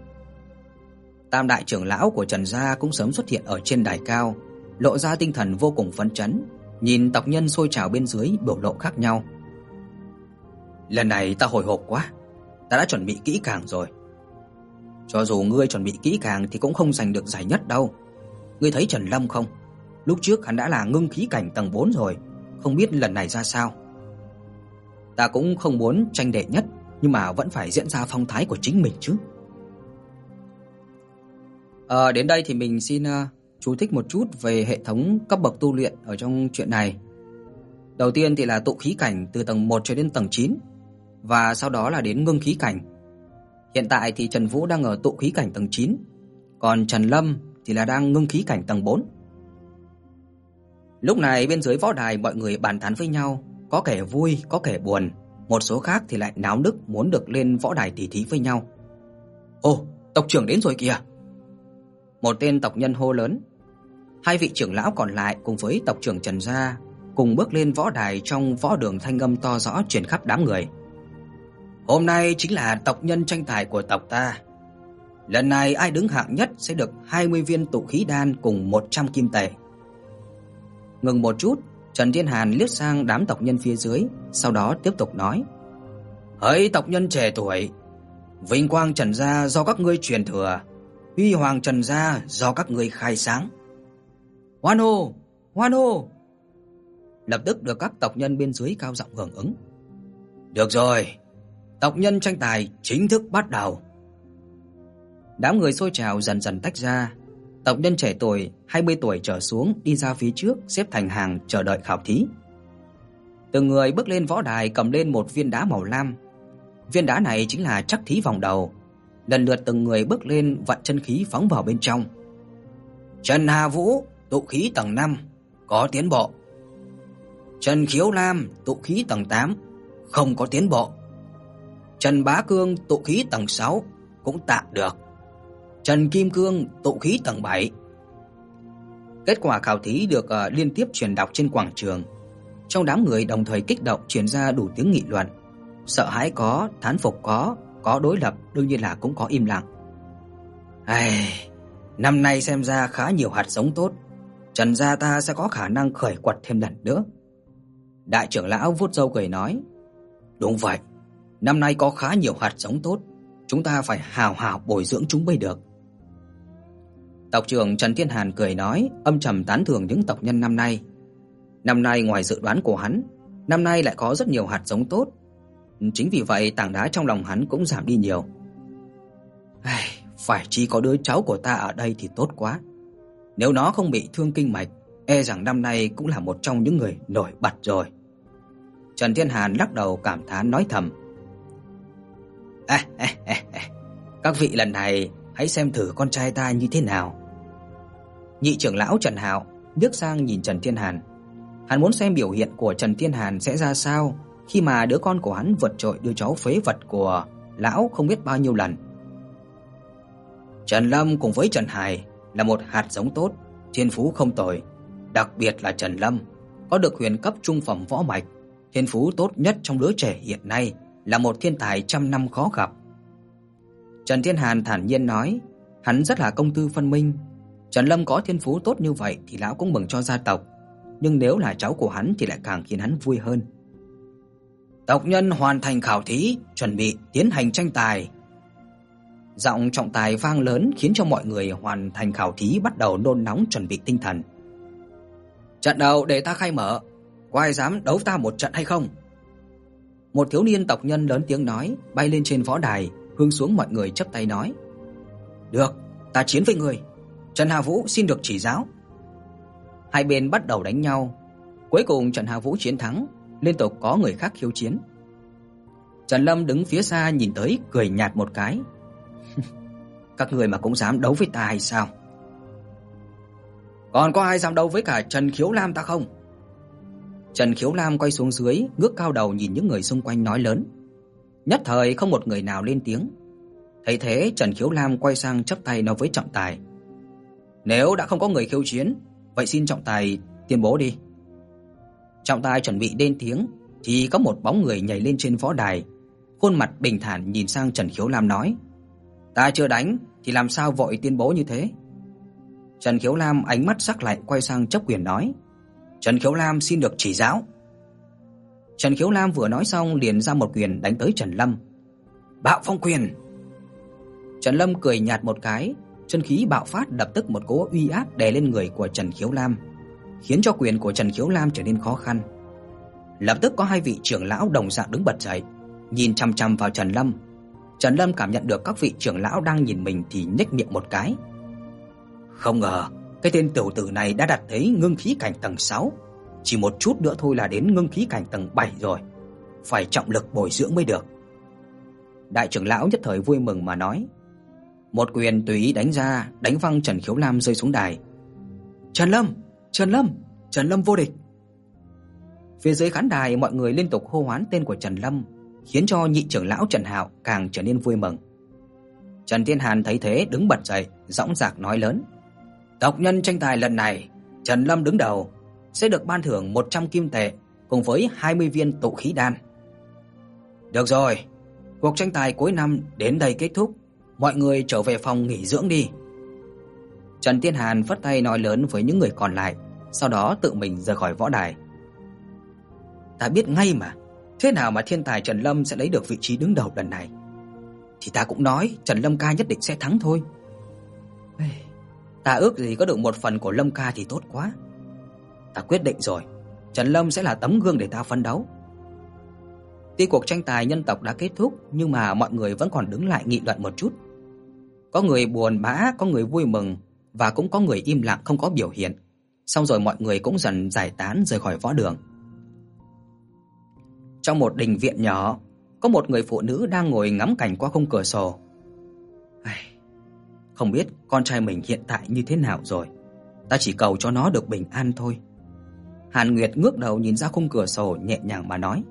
Tam đại trưởng lão của Trần gia cũng sớm xuất hiện ở trên đài cao, lộ ra tinh thần vô cùng phấn chấn, nhìn tộc nhân sôi trào bên dưới biểu lộ khác nhau. Lần này ta hồi hộp quá, ta đã chuẩn bị kỹ càng rồi. Cho dù ngươi chuẩn bị kỹ càng thì cũng không giành được giải nhất đâu. Ngươi thấy Trần Lâm không? Lúc trước hắn đã là ngưng khí cảnh tầng 4 rồi, không biết lần này ra sao. Ta cũng không muốn tranh đệ nhất, nhưng mà vẫn phải diễn ra phong thái của chính mình chứ. Ờ đến đây thì mình xin uh, chú thích một chút về hệ thống cấp bậc tu luyện ở trong chuyện này. Đầu tiên thì là tụ khí cảnh từ tầng 1 cho đến tầng 9 và sau đó là đến ngưng khí cảnh. Hiện tại thì Trần Vũ đang ở tụ khí cảnh tầng 9, còn Trần Lâm thì là đang ngưng khí cảnh tầng 4. Lúc này bên dưới võ đài mọi người bàn tán với nhau, có kẻ vui, có kẻ buồn, một số khác thì lại náo nức muốn được lên võ đài tỉ thí với nhau. "Ồ, tộc trưởng đến rồi kìa." Một tên tộc nhân hô lớn. Hai vị trưởng lão còn lại cùng với tộc trưởng Trần gia cùng bước lên võ đài trong võ đường thanh âm to rõ truyền khắp đám người. Hôm nay chính là tộc nhân tranh tài của tộc ta. Lần này ai đứng hạng nhất sẽ được 20 viên tụ khí đan cùng 100 kim tệ. Ngừng một chút, Trần Thiên Hàn liếc sang đám tộc nhân phía dưới, sau đó tiếp tục nói: "Hỡi tộc nhân trẻ tuổi, vinh quang Trần gia do các ngươi truyền thừa, huy hoàng Trần gia do các ngươi khai sáng." Hoan hô, hoan hô. Lập tức được các tộc nhân bên dưới cao giọng hưởng ứng. Được rồi, tộc nhân tranh tài chính thức bắt đầu. Đám người xôi trào dần dần tách ra, tộc nhân trẻ tuổi 20 tuổi trở xuống đi ra phía trước xếp thành hàng chờ đợi khảo thí. Từng người bước lên võ đài cầm lên một viên đá màu lam. Viên đá này chính là chắc thí vòng đầu. Lần lượt từng người bước lên vận chân khí phóng vào bên trong. Trần Hà Vũ, tụ khí tầng 5, có tiến bộ. Trần Khiếu Lam, tụ khí tầng 8, không có tiến bộ. Trần Bá Cương, tụ khí tầng 6, cũng tạm được. Trần Kim Cương, tụ khí tầng 7. Kết quả khảo thí được uh, liên tiếp truyền đọc trên quảng trường. Trong đám người đồng thời kích động truyền ra đủ tiếng nghị luận. Sợ hãi có, thán phục có, có đối lập đương nhiên là cũng có im lặng. Ai, năm nay xem ra khá nhiều hạt giống tốt, Trần gia ta sẽ có khả năng khởi quật thêm lần nữa. Đại trưởng lão vuốt râu cười nói, "Đúng vậy, năm nay có khá nhiều hạt giống tốt, chúng ta phải hào hào bồi dưỡng chúng mới được." Tộc trưởng Trần Thiên Hàn cười nói, âm trầm tán thưởng những tộc nhân năm nay. Năm nay ngoài dự đoán của hắn, năm nay lại có rất nhiều hạt giống tốt. Chính vì vậy tảng đá trong lòng hắn cũng giảm đi nhiều. Ai, phải chi có đứa cháu của ta ở đây thì tốt quá. Nếu nó không bị thương kinh mạch, e rằng năm nay cũng là một trong những người nổi bật rồi. Trần Thiên Hàn lắc đầu cảm thán nói thầm. [laughs] Các vị lần này hãy xem thử con trai ta như thế nào. Nhị trưởng lão Trần Hạo liếc sang nhìn Trần Thiên Hàn. Hắn muốn xem biểu hiện của Trần Thiên Hàn sẽ ra sao khi mà đứa con của hắn vượt trội đứa cháu phế vật của lão không biết bao nhiêu lần. Trần Lâm cùng với Trần Hải là một hạt giống tốt, thiên phú không tồi, đặc biệt là Trần Lâm, có được huyền cấp trung phẩm võ mạch, thiên phú tốt nhất trong lứa trẻ hiện nay, là một thiên tài trăm năm khó gặp. Trần Thiên Hàn thản nhiên nói, hắn rất là công tư phân minh, Trần Lâm có thiên phú tốt như vậy thì lão cũng mừng cho gia tộc, nhưng nếu là cháu của hắn thì lại càng khiến hắn vui hơn. Tộc nhân hoàn thành khảo thí, chuẩn bị tiến hành tranh tài. Giọng trọng tài vang lớn khiến cho mọi người hoàn thành khảo thí bắt đầu nôn nóng chuẩn bị tinh thần. Trận đầu để ta khai mở, có ai dám đấu ta một trận hay không? Một thiếu niên tộc nhân lớn tiếng nói, bay lên trên võ đài, hướng xuống mọi người chắp tay nói: "Được, ta chiến với người." Trần Hà Vũ xin được chỉ giáo. Hai bên bắt đầu đánh nhau. Cuối cùng Trần Hà Vũ chiến thắng, liên tục có người khác khiêu chiến. Trần Lâm đứng phía xa nhìn tới cười nhạt một cái. [laughs] Các người mà cũng dám đấu với ta hay sao? Còn có ai dám đấu với cả Trần Khiếu Lam ta không? Trần Khiếu Lam quay xuống dưới, ngước cao đầu nhìn những người xung quanh nói lớn. Nhất thời không một người nào lên tiếng. Thấy thế, Trần Khiếu Lam quay sang chắp tay nói với trọng tài: nếu đã không có người khiêu chiến, vậy xin trọng tài tuyên bố đi. Trọng tài chuẩn bị lên tiếng thì có một bóng người nhảy lên trên võ đài, khuôn mặt bình thản nhìn sang Trần Khiếu Lam nói: "Ta chưa đánh thì làm sao vội tuyên bố như thế?" Trần Khiếu Lam ánh mắt sắc lạnh quay sang chấp quyền nói: "Trần Khiếu Lam xin được chỉ giáo." Trần Khiếu Lam vừa nói xong liền ra một quyền đánh tới Trần Lâm. "Bạo phong quyền!" Trần Lâm cười nhạt một cái, chân khí bạo phát lập tức một cỗ uy áp đè lên người của Trần Khiếu Lam, khiến cho quyền của Trần Khiếu Lam trở nên khó khăn. Lập tức có hai vị trưởng lão đồng dạng đứng bật dậy, nhìn chằm chằm vào Trần Lâm. Trần Lâm cảm nhận được các vị trưởng lão đang nhìn mình thì nhếch miệng một cái. Không ngờ, cái tên tiểu tử này đã đạt tới ngưng khí cảnh tầng 6, chỉ một chút nữa thôi là đến ngưng khí cảnh tầng 7 rồi. Phải trọng lực bồi dưỡng mới được. Đại trưởng lão nhất thời vui mừng mà nói: một quyền tùy ý đánh ra, đánh văng Trần Khiếu Lam rơi xuống đài. "Trần Lâm, Trần Lâm, Trần Lâm vô địch." Phía dưới khán đài mọi người liên tục hô hoán tên của Trần Lâm, khiến cho nhị trưởng lão Trần Hạo càng trở nên vui mừng. Trần Thiên Hàn thấy thế đứng bật dậy, dõng dạc nói lớn: "Tộc nhân tranh tài lần này, Trần Lâm đứng đầu, sẽ được ban thưởng 100 kim tệ cùng với 20 viên tụ khí đan." Được rồi, cuộc tranh tài cuối năm đến đây kết thúc mọi người trở về phòng nghỉ dưỡng đi." Trần Tiên Hàn vất tay nói lớn với những người còn lại, sau đó tự mình rời khỏi võ đài. Ta biết ngay mà, thế nào mà thiên tài Trần Lâm sẽ lấy được vị trí đứng đầu lần này. Thì ta cũng nói Trần Lâm ca nhất định sẽ thắng thôi. Ta ước gì có được một phần của Lâm ca thì tốt quá. Ta quyết định rồi, Trần Lâm sẽ là tấm gương để ta phấn đấu. Tuy cuộc tranh tài nhân tộc đã kết thúc, nhưng mà mọi người vẫn còn đứng lại nghị luận một chút. Có người buồn bã, có người vui mừng và cũng có người im lặng không có biểu hiện. Xong rồi mọi người cũng dần giải tán rời khỏi võ đường. Trong một đình viện nhỏ, có một người phụ nữ đang ngồi ngắm cảnh qua khung cửa sổ. Ai, không biết con trai mình hiện tại như thế nào rồi. Ta chỉ cầu cho nó được bình an thôi. Hàn Nguyệt ngước đầu nhìn ra khung cửa sổ nhẹ nhàng mà nói: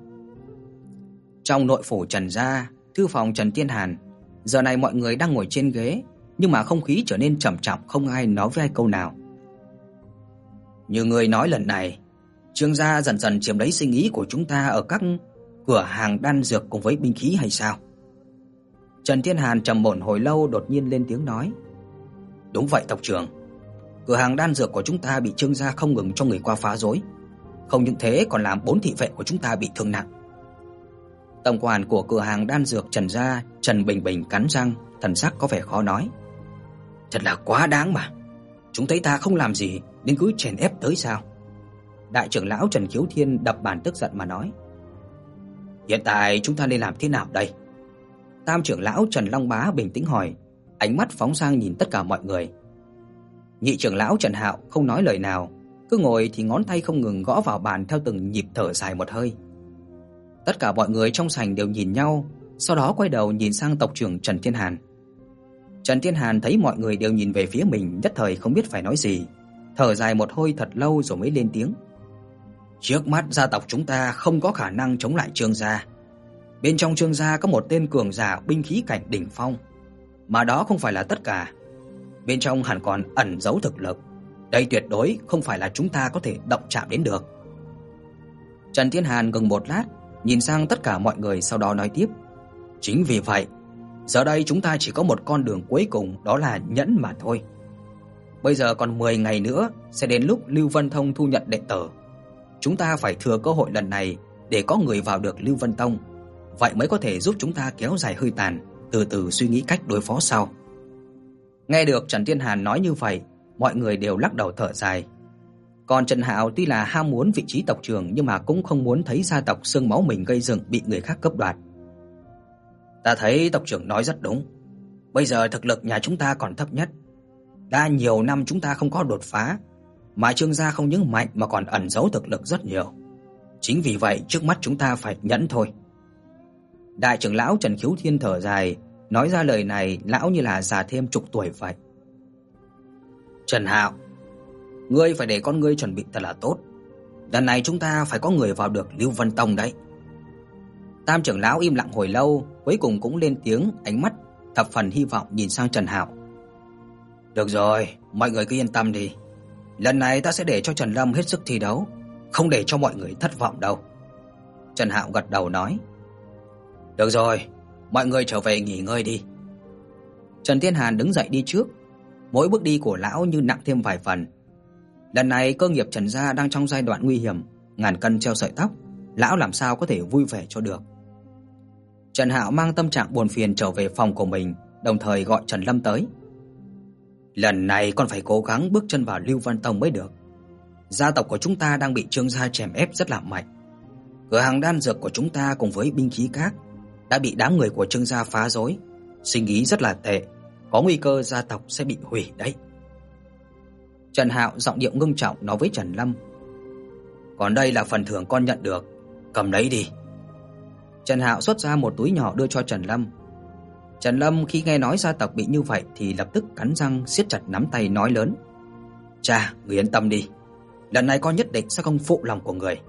"Trong nội phủ Trần gia, thư phòng Trần Tiên Hàn, Giờ này mọi người đang ngồi trên ghế, nhưng mà không khí trở nên trầm trọng, không ai nói với ai câu nào. Như người nói lần này, Trương gia dần dần chiếm lấy suy nghĩ của chúng ta ở các cửa hàng đan dược cùng với binh khí hay sao? Trần Thiên Hàn trầm ổn hồi lâu đột nhiên lên tiếng nói: "Đúng vậy tộc trưởng, cửa hàng đan dược của chúng ta bị Trương gia không ngừng cho người qua phá rối, không những thế còn làm bốn thị vệ của chúng ta bị thương nặng. Tổng quản của cửa hàng đan dược Trần gia, Trần Bình Bình cắn răng, thần sắc có vẻ khó nói. Thật là quá đáng mà. Chúng thấy ta không làm gì nên cứ chèn ép tới sao? Đại trưởng lão Trần Khiếu Thiên đập bàn tức giận mà nói. Hiện tại chúng ta nên làm thế nào đây? Tam trưởng lão Trần Long Bá bình tĩnh hỏi, ánh mắt phóng sang nhìn tất cả mọi người. Nhị trưởng lão Trần Hạo không nói lời nào, cứ ngồi thì ngón tay không ngừng gõ vào bàn theo từng nhịp thở dài một hơi. Tất cả mọi người trong sảnh đều nhìn nhau, sau đó quay đầu nhìn sang tộc trưởng Trần Thiên Hàn. Trần Thiên Hàn thấy mọi người đều nhìn về phía mình, nhất thời không biết phải nói gì, thở dài một hơi thật lâu rồi mới lên tiếng. Trước mắt gia tộc chúng ta không có khả năng chống lại Trương gia. Bên trong Trương gia có một tên cường giả binh khí cảnh đỉnh phong, mà đó không phải là tất cả. Bên trong hẳn còn ẩn giấu thực lực. Đây tuyệt đối không phải là chúng ta có thể động chạm đến được. Trần Thiên Hàn ngừng một lát, nhìn sang tất cả mọi người sau đó nói tiếp: "Chính vì vậy, giờ đây chúng ta chỉ có một con đường cuối cùng, đó là nhẫn mà thôi. Bây giờ còn 10 ngày nữa sẽ đến lúc Lưu Vân Thông thu nhận đệ tử. Chúng ta phải thừa cơ hội lần này để có người vào được Lưu Vân Tông, vậy mới có thể giúp chúng ta kéo dài hơi tàn, từ từ suy nghĩ cách đối phó sau." Nghe được Trần Thiên Hàn nói như vậy, mọi người đều lắc đầu thở dài. Còn Trần Hạo tuy là ham muốn vị trí tộc trưởng nhưng mà cũng không muốn thấy gia tộc xương máu mình gây dựng bị người khác cướp đoạt. Ta thấy tộc trưởng nói rất đúng. Bây giờ thực lực nhà chúng ta còn thấp nhất. Đã nhiều năm chúng ta không có đột phá, mà Trương gia không những mạnh mà còn ẩn giấu thực lực rất nhiều. Chính vì vậy trước mắt chúng ta phải nhẫn thôi. Đại trưởng lão Trần Khiếu Thiên thở dài, nói ra lời này lão như là già thêm chục tuổi vậy. Trần Hạo, ngươi phải để con ngươi chuẩn bị thật là tốt. Lần này chúng ta phải có người vào được Lưu Vân Tông đấy. Tam trưởng lão im lặng hồi lâu, cuối cùng cũng lên tiếng, ánh mắt thập phần hy vọng nhìn sang Trần Hạo. Được rồi, mọi người cứ yên tâm đi. Lần này ta sẽ để cho Trần Lâm hết sức thi đấu, không để cho mọi người thất vọng đâu. Trần Hạo gật đầu nói. Được rồi, mọi người trở về nghỉ ngơi đi. Trần Thiên Hàn đứng dậy đi trước, mỗi bước đi của lão như nặng thêm vài phần. Lần này cơ nghiệp Trần gia đang trong giai đoạn nguy hiểm, ngàn cân treo sợi tóc, lão làm sao có thể vui vẻ cho được. Trần Hạo mang tâm trạng buồn phiền trở về phòng của mình, đồng thời gọi Trần Lâm tới. Lần này con phải cố gắng bước chân vào Lưu Văn Tông mới được. Gia tộc của chúng ta đang bị Trương gia chèn ép rất là mạnh. Cửa hàng đan dược của chúng ta cùng với binh khí các đã bị đám người của Trương gia phá rối, sinh ý rất là tệ, có nguy cơ gia tộc sẽ bị hủy đấy. Trần Hạo giọng điệu ngưng trọng nói với Trần Lâm. "Còn đây là phần thưởng con nhận được, cầm lấy đi." Trần Hạo xuất ra một túi nhỏ đưa cho Trần Lâm. Trần Lâm khi nghe nói gia tộc bị như vậy thì lập tức cắn răng siết chặt nắm tay nói lớn: "Cha, người yên tâm đi, lần này con nhất định sẽ không phụ lòng của người."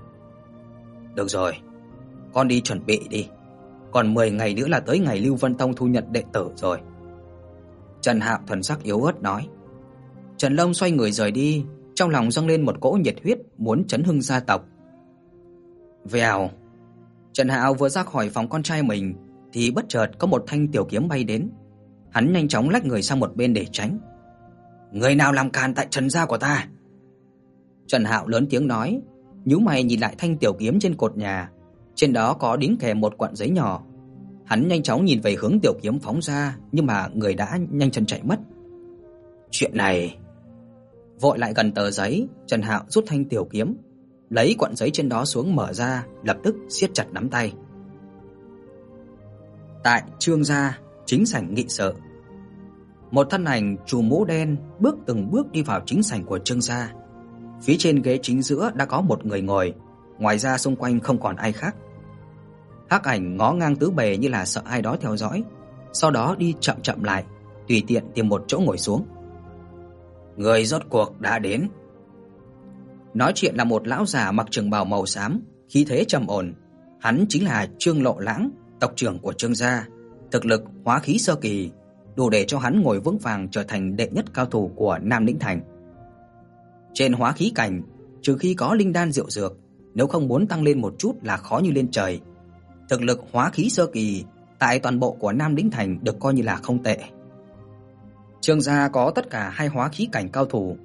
"Được rồi, con đi chuẩn bị đi." Còn 10 ngày nữa là tới ngày Lưu Vân Tông thu nhận đệ tử rồi." Trần Hạo thần sắc yếu ớt nói. Trần Long xoay người rời đi, trong lòng dâng lên một cỗ nhiệt huyết muốn chấn hưng gia tộc. Vèo. Trần Hạo vừa ra khỏi phòng con trai mình thì bất chợt có một thanh tiểu kiếm bay đến. Hắn nhanh chóng lách người sang một bên để tránh. Người nào làm càn tại Trần gia của ta? Trần Hạo lớn tiếng nói, nhíu mày nhìn lại thanh tiểu kiếm trên cột nhà, trên đó có đính kèm một cuộn giấy nhỏ. Hắn nhanh chóng nhìn về hướng tiểu kiếm phóng ra, nhưng mà người đã nhanh chân chạy mất. Chuyện này, vội lại gần tờ giấy, Trần Hạo rút thanh tiểu kiếm, lấy cuộn giấy trên đó xuống mở ra, lập tức siết chặt nắm tay. Tại Trương gia, chính sảnh nghị sự. Một thân ảnh trùm mũ đen bước từng bước đi vào chính sảnh của Trương gia. Phía trên ghế chính giữa đã có một người ngồi, ngoài ra xung quanh không còn ai khác. Hắc ảnh ngó ngang tứ bề như là sợ ai đó theo dõi, sau đó đi chậm chậm lại, tùy tiện tìm một chỗ ngồi xuống. Người rốt cuộc đã đến. Nói chuyện là một lão già mặc trường bào màu xám, khí thế trầm ổn, hắn chính là Trương Lộ Lãng, tộc trưởng của Trương gia, thực lực hóa khí sơ kỳ, đủ để cho hắn ngồi vững vàng trở thành đệ nhất cao thủ của Nam Lĩnh Thành. Trên hóa khí cảnh, trừ khi có linh đan diệu dược, nếu không muốn tăng lên một chút là khó như lên trời. Thực lực hóa khí sơ kỳ tại toàn bộ của Nam Đỉnh Thành được coi như là không tệ. Trương gia có tất cả hai hóa khí cảnh cao thủ,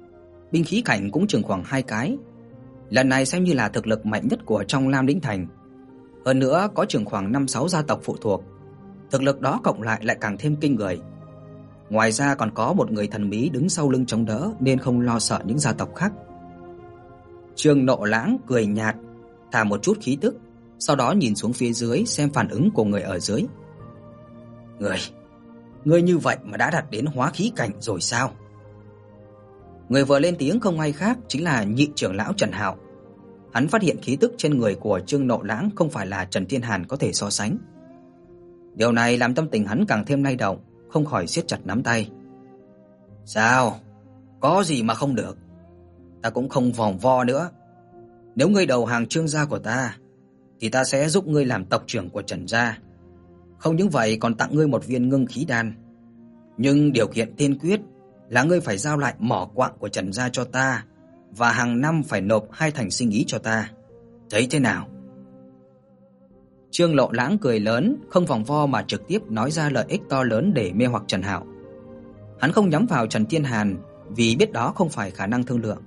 binh khí cảnh cũng chừng khoảng hai cái. Lần này xem như là thực lực mạnh nhất của trong Nam Đỉnh Thành. Hơn nữa có chừng khoảng 5-6 gia tộc phụ thuộc. Thực lực đó cộng lại lại càng thêm kinh người. Ngoài ra còn có một người thần bí đứng sau lưng chống đỡ nên không lo sợ những gia tộc khác. Trương Nộ Lãng cười nhạt, thả một chút khí tức, sau đó nhìn xuống phía dưới xem phản ứng của người ở dưới. "Ngươi, ngươi như vậy mà đã đạt đến hóa khí cảnh rồi sao?" Người vừa lên tiếng không ai khác chính là nhị trưởng lão Trần Hạo. Hắn phát hiện khí tức trên người của Trương Nộ Lãng không phải là Trần Thiên Hàn có thể so sánh. Điều này làm tâm tình hắn càng thêm lay động, không khỏi siết chặt nắm tay. "Sao? Có gì mà không được? ta cũng không vòng vo nữa. Nếu ngươi đầu hàng Trương gia của ta, thì ta sẽ giúp ngươi làm tộc trưởng của Trần gia. Không những vậy còn tặng ngươi một viên ngưng khí đan. Nhưng điều kiện tiên quyết là ngươi phải giao lại mỏ quặng của Trần gia cho ta và hàng năm phải nộp hai thành sinh ý cho ta. Thấy thế nào?" Trương Lộ Lãng cười lớn, không vòng vo mà trực tiếp nói ra lợi ích to lớn để mê hoặc Trần Hạo. Hắn không nhắm vào Trần Thiên Hàn vì biết đó không phải khả năng thương lượng.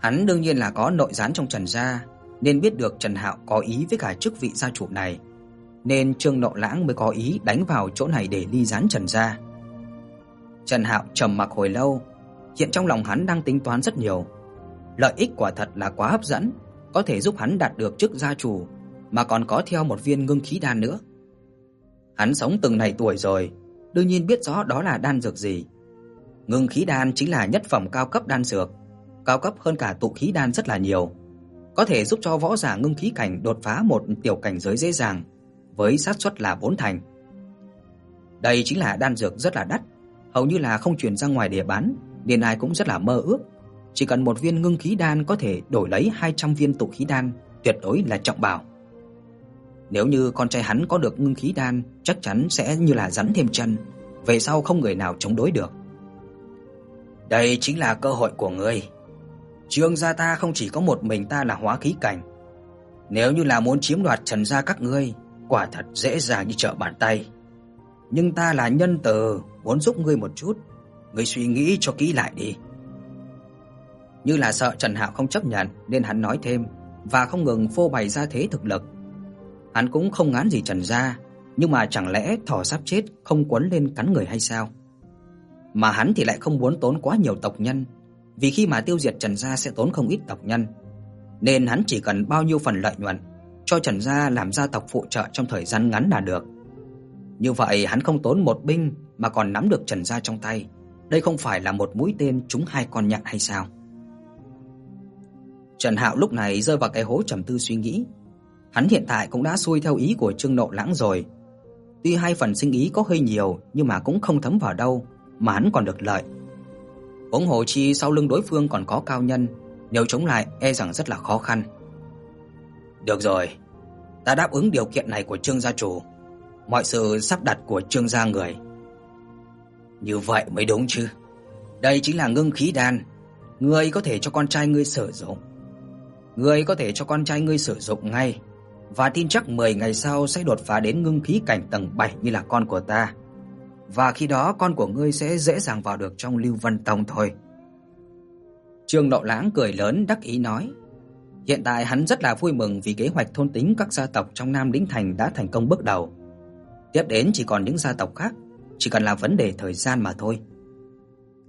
Hắn đương nhiên là có nội gián trong Trần gia, nên biết được Trần Hạo có ý với cả chức vị gia chủ này, nên Trương Nộ Lãng mới có ý đánh vào chỗ này để ly gián Trần gia. Trần Hạo trầm mặc hồi lâu, hiện trong lòng hắn đang tính toán rất nhiều. Lợi ích quả thật là quá hấp dẫn, có thể giúp hắn đạt được chức gia chủ mà còn có theo một viên ngưng khí đan nữa. Hắn sống từng này tuổi rồi, đương nhiên biết rõ đó là đan dược gì. Ngưng khí đan chính là nhất phẩm cao cấp đan dược, cao cấp hơn cả tụ khí đan rất là nhiều, có thể giúp cho võ giả ngưng khí cảnh đột phá một tiểu cảnh giới dễ dàng, với xác suất là 4 thành. Đây chính là đan dược rất là đắt, hầu như là không truyền ra ngoài để bán, nên ai cũng rất là mơ ước. Chỉ cần một viên ngưng khí đan có thể đổi lấy 200 viên tụ khí đan, tuyệt đối là trọng bảo. Nếu như con trai hắn có được ngưng khí đan, chắc chắn sẽ như là rắn thêm chân, về sau không người nào chống đối được. Đây chính là cơ hội của ngươi. Trương gia ta không chỉ có một mình ta là hóa khí cảnh. Nếu như là muốn chiếm đoạt Trần gia các ngươi, quả thật dễ dàng như trở bàn tay. Nhưng ta là nhân từ, muốn giúp ngươi một chút, ngươi suy nghĩ cho kỹ lại đi. Như là sợ Trần Hạo không chấp nhận nên hắn nói thêm và không ngừng phô bày ra thế thực lực. Hắn cũng không ngán gì Trần gia, nhưng mà chẳng lẽ thỏ sắp chết không quấn lên cắn người hay sao? Mà hắn thì lại không muốn tốn quá nhiều tộc nhân, vì khi mà tiêu diệt Trần gia sẽ tốn không ít tộc nhân, nên hắn chỉ cần bao nhiêu phần lợi nhuận cho Trần gia làm gia tộc phụ trợ trong thời gian ngắn là được. Như vậy hắn không tốn một binh mà còn nắm được Trần gia trong tay, đây không phải là một mũi tên trúng hai con nhạn hay sao? Trần Hạo lúc này rơi vào cái hố trầm tư suy nghĩ. Hắn hiện tại cũng đã xuôi theo ý của Trương Nộ Lãng rồi. Tuy hai phần sinh ý có hơi nhiều nhưng mà cũng không thấm vào đâu, mà hắn còn được lợi. Huống hồ chi sau lưng đối phương còn có cao nhân, nếu chống lại e rằng rất là khó khăn. Được rồi, ta đáp ứng điều kiện này của Trương gia chủ. Mọi sự sắp đặt của Trương gia người. Như vậy mới đúng chứ. Đây chính là ngưng khí đan, ngươi có thể cho con trai ngươi sử dụng. Ngươi có thể cho con trai ngươi sử dụng ngay và tin chắc 10 ngày sau sẽ đột phá đến ngưng khí cảnh tầng 7 như là con của ta. Và khi đó con của ngươi sẽ dễ dàng vào được trong Lưu Vân Tông thôi. Trương Nộ Lãng cười lớn đắc ý nói: Hiện tại hắn rất là vui mừng vì kế hoạch thôn tính các gia tộc trong Nam Lĩnh Thành đã thành công bước đầu. Tiếp đến chỉ còn những gia tộc khác, chỉ cần là vấn đề thời gian mà thôi.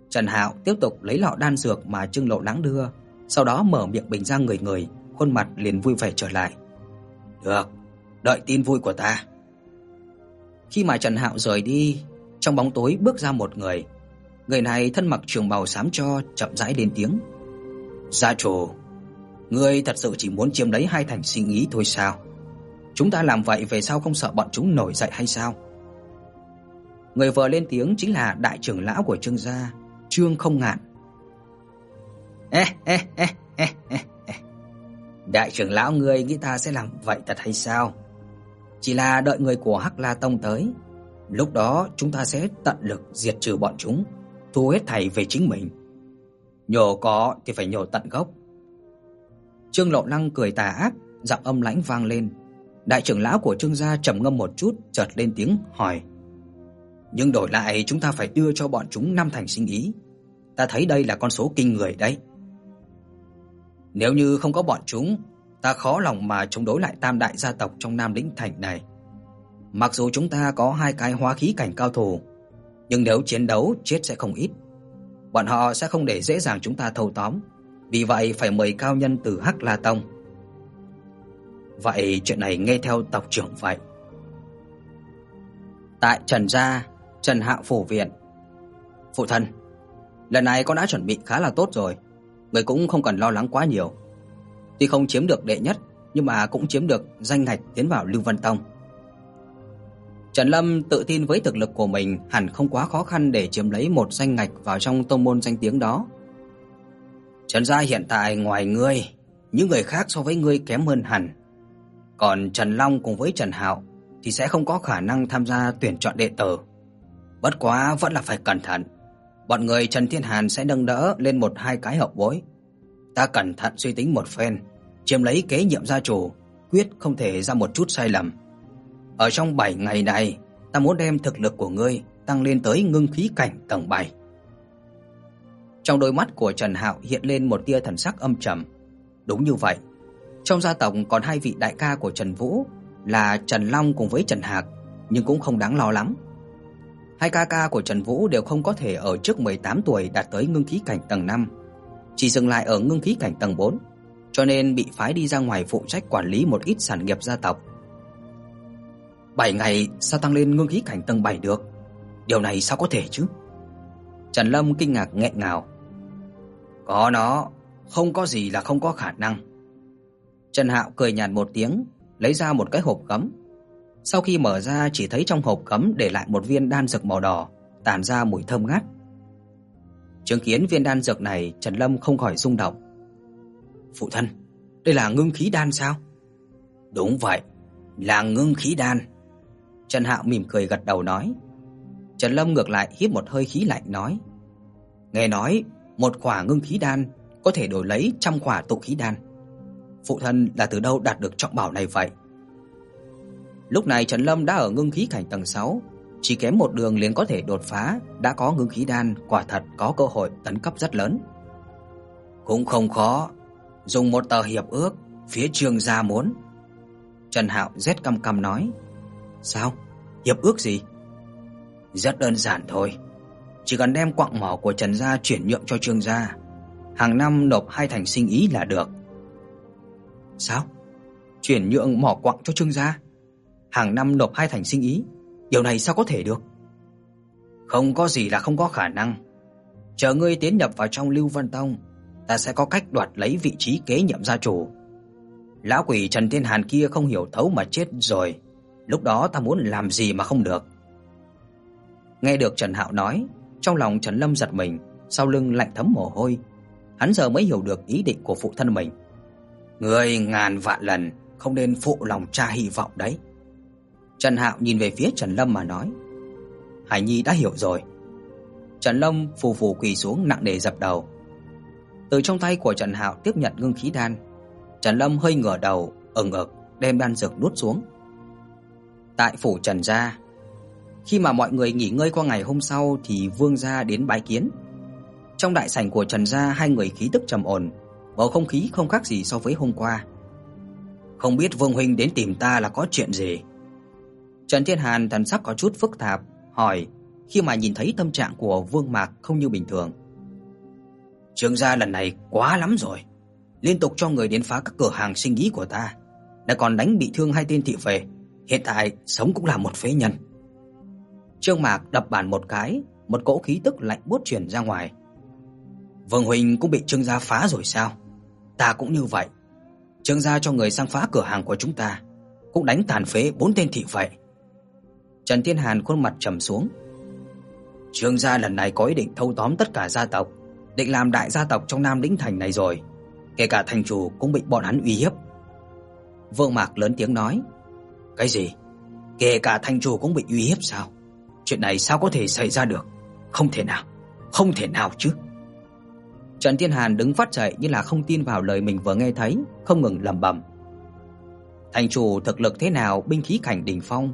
Trần Hạo tiếp tục lấy lọ đan dược mà Trương Lộ Lãng đưa, sau đó mở miệng bình ra người người, khuôn mặt liền vui vẻ trở lại. "Được, đợi tin vui của ta." Khi mà Trần Hạo rời đi, trong bóng tối bước ra một người. Người này thân mặc trường bào xám cho, chậm rãi lên tiếng. "Gia chủ, ngươi thật sự chỉ muốn chiếm lấy hai thành suy nghĩ thôi sao? Chúng ta làm vậy về sau không sợ bọn chúng nổi dậy hay sao?" Người vừa lên tiếng chính là đại trưởng lão của Trương gia, Trương Không Ngạn. Ê ê ê ê ê. Đại trưởng lão ngươi nghĩ ta sẽ làm vậy thật hay sao? Chỉ là đợi người của Hắc La Tông tới, lúc đó chúng ta sẽ tận lực diệt trừ bọn chúng, thu hết thảy về chính mình. Nhổ có thì phải nhổ tận gốc. Trương Lộ Lăng cười tà ác, giọng âm lãnh vang lên. Đại trưởng lão của Trương gia trầm ngâm một chút, chợt lên tiếng hỏi: nhưng đổi lại chúng ta phải đưa cho bọn chúng năm thành sinh ý. Ta thấy đây là con số kinh người đấy. Nếu như không có bọn chúng, ta khó lòng mà chống đối lại tam đại gia tộc trong Nam Lĩnh thành này. Mặc dù chúng ta có hai cái hóa khí cảnh cao thủ, nhưng nếu chiến đấu chết sẽ không ít. Bọn họ sẽ không để dễ dàng chúng ta thâu tóm, vì vậy phải mời cao nhân từ Hắc La Tông. Vậy chuyện này nghe theo tộc trưởng vậy. Tại Trần gia, Trần Hạo phủ viện. Phụ thân, lần này con đã chuẩn bị khá là tốt rồi, người cũng không cần lo lắng quá nhiều. Tuy không chiếm được đệ nhất, nhưng mà cũng chiếm được danh ngạch tiến vào Lưu Vân Tông. Trần Lâm tự tin với thực lực của mình hẳn không quá khó khăn để chiếm lấy một danh ngạch vào trong tông môn danh tiếng đó. Trần gia hiện tại ngoài ngươi, những người khác so với ngươi kém hơn hẳn. Còn Trần Long cùng với Trần Hạo thì sẽ không có khả năng tham gia tuyển chọn đệ tử. Bất quá vẫn là phải cẩn thận. bọn người Trần Thiên Hàn sẽ nâng đỡ lên một hai cái hậu bối. Ta cẩn thận suy tính một phen, chiếm lấy kế nhiệm gia chủ, quyết không thể ra một chút sai lầm. Ở trong 7 ngày này, ta muốn đem thực lực của ngươi tăng lên tới ngưng khí cảnh tầng 7. Trong đôi mắt của Trần Hạo hiện lên một tia thần sắc âm trầm. Đúng như vậy, trong gia tộc còn hai vị đại ca của Trần Vũ là Trần Long cùng với Trần Hạc, nhưng cũng không đáng lo lắm. Hai ca ca của Trần Vũ đều không có thể ở trước 18 tuổi đạt tới ngưng khí cảnh tầng 5, chỉ dừng lại ở ngưng khí cảnh tầng 4, cho nên bị phái đi ra ngoài phụ trách quản lý một ít sản nghiệp gia tộc. 7 ngày sao tăng lên ngưng khí cảnh tầng 7 được? Điều này sao có thể chứ? Trần Lâm kinh ngạc nghẹn ngào. Có nó, không có gì là không có khả năng. Trần Hạo cười nhạt một tiếng, lấy ra một cái hộp gấm. Sau khi mở ra chỉ thấy trong hộp gấm để lại một viên đan dược màu đỏ, tản ra mùi thơm ngát. Chứng kiến viên đan dược này, Trần Lâm không khỏi rung động. "Phụ thân, đây là ngưng khí đan sao?" "Đúng vậy, là ngưng khí đan." Trần Hạo mỉm cười gật đầu nói. Trần Lâm ngược lại hít một hơi khí lạnh nói: "Nghe nói một quả ngưng khí đan có thể đổi lấy trăm quả tụ khí đan. Phụ thân là từ đâu đạt được trọng bảo này vậy?" Lúc này Trần Lâm đã ở ngưng khí cảnh tầng 6, chỉ kém một đường liền có thể đột phá, đã có ngưng khí đan, quả thật có cơ hội tấn cấp rất lớn. Cũng không khó, dùng một tờ hiệp ước, phía Trương gia muốn. Trần Hạo rét căm căm nói: "Sao? Hiệp ước gì?" Rất đơn giản thôi, chỉ cần đem quặng mỏ của Trần gia chuyển nhượng cho Trương gia, hàng năm nộp hai thành sinh ý là được. Sao? Chuyển nhượng mỏ quặng cho Trương gia? Hàng năm nộp hai thành sinh ý, điều này sao có thể được? Không có gì là không có khả năng. Chờ ngươi tiến nhập vào trong Lưu Văn Tông, ta sẽ có cách đoạt lấy vị trí kế nhiệm gia chủ. Lão quỷ Trần Thiên Hàn kia không hiểu thấu mà chết rồi, lúc đó ta muốn làm gì mà không được. Nghe được Trần Hạo nói, trong lòng Trần Lâm giật mình, sau lưng lạnh thấm mồ hôi. Hắn giờ mới hiểu được ý định của phụ thân mình. người ngàn vạn lần không nên phụ lòng cha hy vọng đấy. Trần Hạo nhìn về phía Trần Lâm mà nói. Hải Nhi đã hiểu rồi. Trần Lâm phù phù quỳ xuống nặng nề dập đầu. Từ trong tay của Trần Hạo tiếp nhận ngưng khí đan, Trần Lâm hơi ngửa đầu, ừng ực đem đan dược nuốt xuống. Tại phủ Trần gia, khi mà mọi người nghỉ ngơi qua ngày hôm sau thì Vương gia đến bái kiến. Trong đại sảnh của Trần gia hai người khí tức trầm ổn, bầu không khí không khác gì so với hôm qua. Không biết Vương huynh đến tìm ta là có chuyện gì? Trần Thiên Hàn thần sắc có chút phức tạp, hỏi khi mà nhìn thấy tâm trạng của Vương Mạc không như bình thường. Trương gia lần này quá lắm rồi, liên tục cho người đến phá các cửa hàng sinh ý của ta, lại còn đánh bị thương hai tên thị vệ, hiện tại sống cũng là một phế nhân. Trương Mạc đập bàn một cái, một cỗ khí tức lạnh buốt truyền ra ngoài. Vương huynh cũng bị Trương gia phá rồi sao? Ta cũng như vậy. Trương gia cho người sang phá cửa hàng của chúng ta, cũng đánh tàn phế bốn tên thị vệ. Trần Thiên Hàn khuôn mặt trầm xuống. Trương gia lần này có ý định thâu tóm tất cả gia tộc, định làm đại gia tộc trong Nam Lĩnh thành này rồi, kể cả thành chủ cũng bị bọn hắn uy hiếp. Vương Mạc lớn tiếng nói: "Cái gì? Kể cả thành chủ cũng bị uy hiếp sao? Chuyện này sao có thể xảy ra được? Không thể nào, không thể nào chứ." Trần Thiên Hàn đứng phát dậy như là không tin vào lời mình vừa nghe thấy, không ngừng lẩm bẩm. Thành chủ thực lực thế nào, binh khí cảnh đỉnh phong,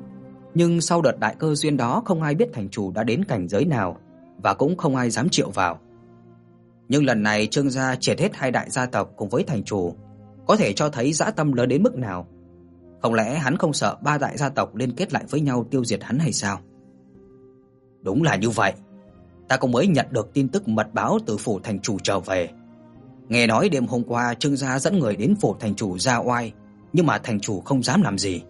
nhưng sau đợt đại cơ duyên đó không ai biết thành chủ đã đến cảnh giới nào và cũng không ai dám triệu vào. Nhưng lần này Trương gia triệt hết hai đại gia tộc cùng với thành chủ, có thể cho thấy dã tâm lớn đến mức nào. Không lẽ hắn không sợ ba đại gia tộc liên kết lại với nhau tiêu diệt hắn hay sao? Đúng là như vậy. Ta cũng mới nhận được tin tức mật báo từ phủ thành chủ trở về. Nghe nói đêm hôm qua Trương gia dẫn người đến phủ thành chủ ra oai, nhưng mà thành chủ không dám làm gì.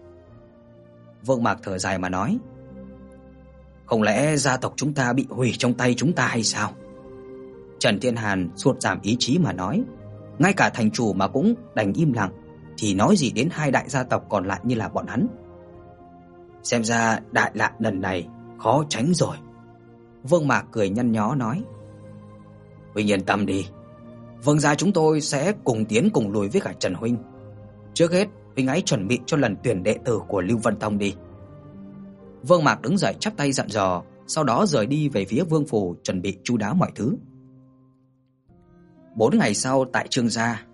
Vương Mạc thở dài mà nói: "Không lẽ gia tộc chúng ta bị hủy trong tay chúng ta hay sao?" Trần Thiên Hàn suốt giảm ý chí mà nói: "Ngay cả thành chủ mà cũng đành im lặng, thì nói gì đến hai đại gia tộc còn lại như là bọn hắn." Xem ra đại nạn lần này khó tránh rồi. Vương Mạc cười nhăn nhó nói: "Huynh yên tâm đi, Vương gia chúng tôi sẽ cùng tiến cùng lùi với cả Trần huynh. Trước hết huynh hãy chuẩn bị cho lần tuyển đệ tử của Lưu Vân Tông đi." Vương Mạc đứng dậy chắp tay dặn dò, sau đó rời đi về phía vương phủ chuẩn bị chu đáo mọi thứ. 4 ngày sau tại Trương gia.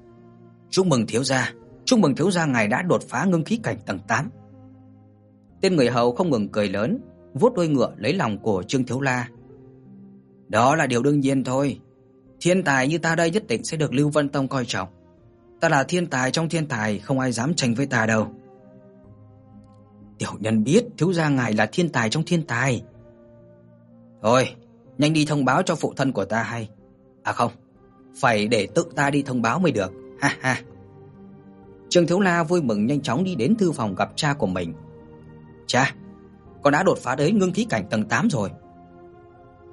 Chúc mừng thiếu gia, chúc mừng thiếu gia ngài đã đột phá ngưng khí cảnh tầng 8. Tên người hầu không ngừng cười lớn, vuốt đuôi ngựa lấy lòng của Trương Thiếu La. Đó là điều đương nhiên thôi. Thiên tài như ta đây nhất định sẽ được Lưu Vân Tông coi trọng. Ta là thiên tài trong thiên tài, không ai dám tranh với ta đâu. Tiểu nhân biết thiếu gia ngài là thiên tài trong thiên tài. Thôi, nhanh đi thông báo cho phụ thân của ta hay. À không, phải để tự ta đi thông báo mới được. Ha ha. Trương Thiếu La vui mừng nhanh chóng đi đến thư phòng gặp cha của mình. "Cha, con đã đột phá đến ngưng khí cảnh tầng 8 rồi."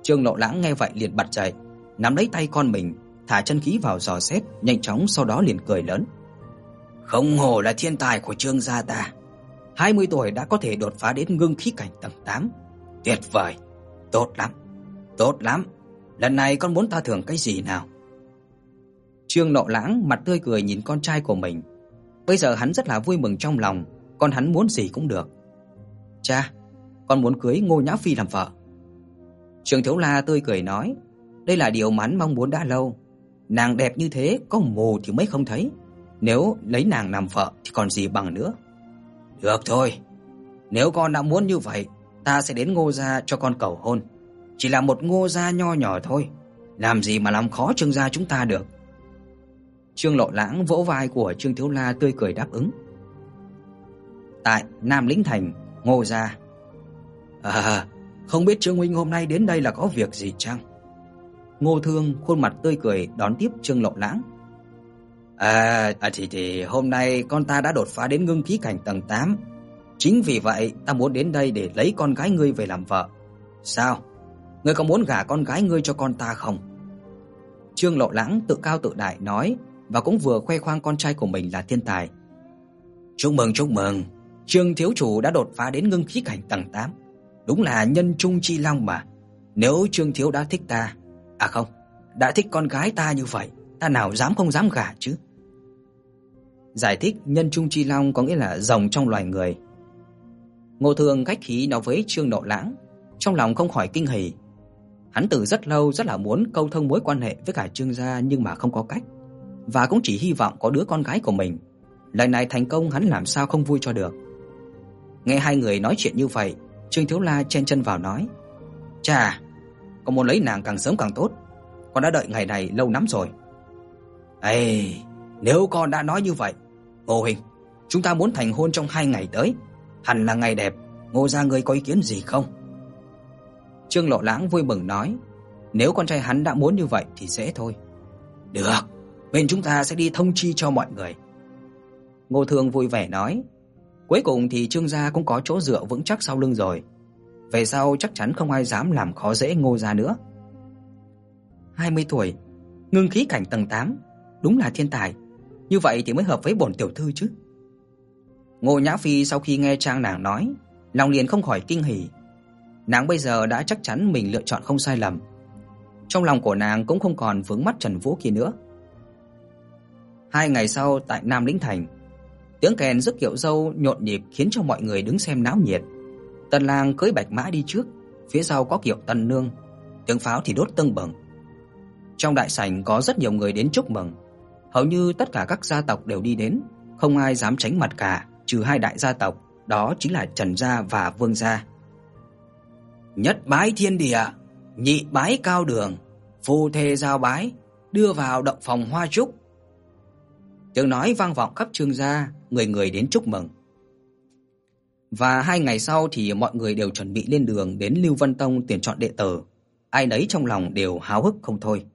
Trương Lộ Lãng nghe vậy liền bật dậy, nắm lấy tay con mình, thả chân khí vào dò xét, nhanh chóng sau đó liền cười lớn. "Không hổ là thiên tài của Trương gia ta. 20 tuổi đã có thể đột phá đến ngưng khí cảnh tầng 8. Tuyệt vời, tốt lắm. Tốt lắm. Lần này con muốn ta thưởng cái gì nào?" Trương Nộ Lãng mặt tươi cười nhìn con trai của mình. Bây giờ hắn rất là vui mừng trong lòng, con hắn muốn gì cũng được. "Cha, con muốn cưới Ngô Nhã Phi làm vợ." Trương Thiếu La tươi cười nói, "Đây là điều hắn mong muốn đã lâu. Nàng đẹp như thế, có mù thì mới không thấy. Nếu lấy nàng làm vợ thì còn gì bằng nữa." "Được thôi, nếu con đã muốn như vậy, ta sẽ đến Ngô gia cho con cầu hôn. Chỉ là một Ngô gia nho nhỏ thôi, làm gì mà làm khó Trương gia chúng ta được." Trương Lộ Lãng vỗ vai của Trương Thiếu La tươi cười đáp ứng. Tại Nam Lĩnh Thành, Ngô gia. À, không biết Trương huynh hôm nay đến đây là có việc gì chăng? Ngô Thương khuôn mặt tươi cười đón tiếp Trương Lộ Lãng. À, à thì thì hôm nay con ta đã đột phá đến ngưng khí cảnh tầng 8. Chính vì vậy ta muốn đến đây để lấy con gái ngươi về làm vợ. Sao? Ngươi có muốn gả con gái ngươi cho con ta không? Trương Lộ Lãng tự cao tự đại nói, và cũng vừa khoe khoang con trai của mình là thiên tài. Chúc mừng chúc mừng, Trương thiếu chủ đã đột phá đến ngưng khí cảnh tầng 8. Đúng là nhân trung chi long mà. Nếu Trương thiếu đã thích ta, à không, đã thích con gái ta như vậy, ta nào dám không dám gả chứ. Giải thích nhân trung chi long có nghĩa là rồng trong loài người. Ngô Thường khách khí nói với Trương Độ Lãng, trong lòng không khỏi kinh hỉ. Hắn từ rất lâu rất là muốn câu thông mối quan hệ với cả Trương gia nhưng mà không có cách và cũng chỉ hy vọng có đứa con gái của mình. Lần này thành công hắn làm sao không vui cho được. Nghe hai người nói chuyện như vậy, Trương Thiếu La chen chân vào nói: "Chà, con muốn lấy nàng càng sớm càng tốt, con đã đợi ngày này lâu lắm rồi." "Ê, nếu con đã nói như vậy, Ngô huynh, chúng ta muốn thành hôn trong hai ngày tới, hẳn là ngày đẹp, Ngô gia ngươi có ý kiến gì không?" Trương Lộ Lãng vui mừng nói: "Nếu con trai hắn đã muốn như vậy thì dễ thôi." "Được, bên chúng ta sẽ đi thông chi cho mọi người." Ngô Thương vui vẻ nói. Cuối cùng thì Trương gia cũng có chỗ dựa vững chắc sau lưng rồi. Về sau chắc chắn không ai dám làm khó dễ Ngô gia nữa. 20 tuổi, ngưng khí cảnh tầng 8, đúng là thiên tài. Như vậy thì mới hợp với bổn tiểu thư chứ. Ngô Nhã Phi sau khi nghe Trang nàng nói, lòng liền không khỏi kinh hỉ. Nàng bây giờ đã chắc chắn mình lựa chọn không sai lầm. Trong lòng của nàng cũng không còn vướng mắt Trần Vũ kia nữa. Hai ngày sau tại Nam Lĩnh Thành, tiếng kèn rước kiệu dâu nhộn nhịp khiến cho mọi người đứng xem náo nhiệt. Tân lang cưỡi bạch mã đi trước, phía sau có kiệu tân nương, tiếng pháo thì đốt tưng bừng. Trong đại sảnh có rất nhiều người đến chúc mừng, hầu như tất cả các gia tộc đều đi đến, không ai dám tránh mặt cả, trừ hai đại gia tộc, đó chính là Trần gia và Vương gia. Nhất bái thiên địa, nhị bái cao đường, phù thề giao bái, đưa vào động phòng hoa trúc, Tiếng nói vang vọng khắp Trương gia, người người đến chúc mừng. Và hai ngày sau thì mọi người đều chuẩn bị lên đường đến Lưu Vân Tông tuyển chọn đệ tử, ai nấy trong lòng đều háo hức không thôi.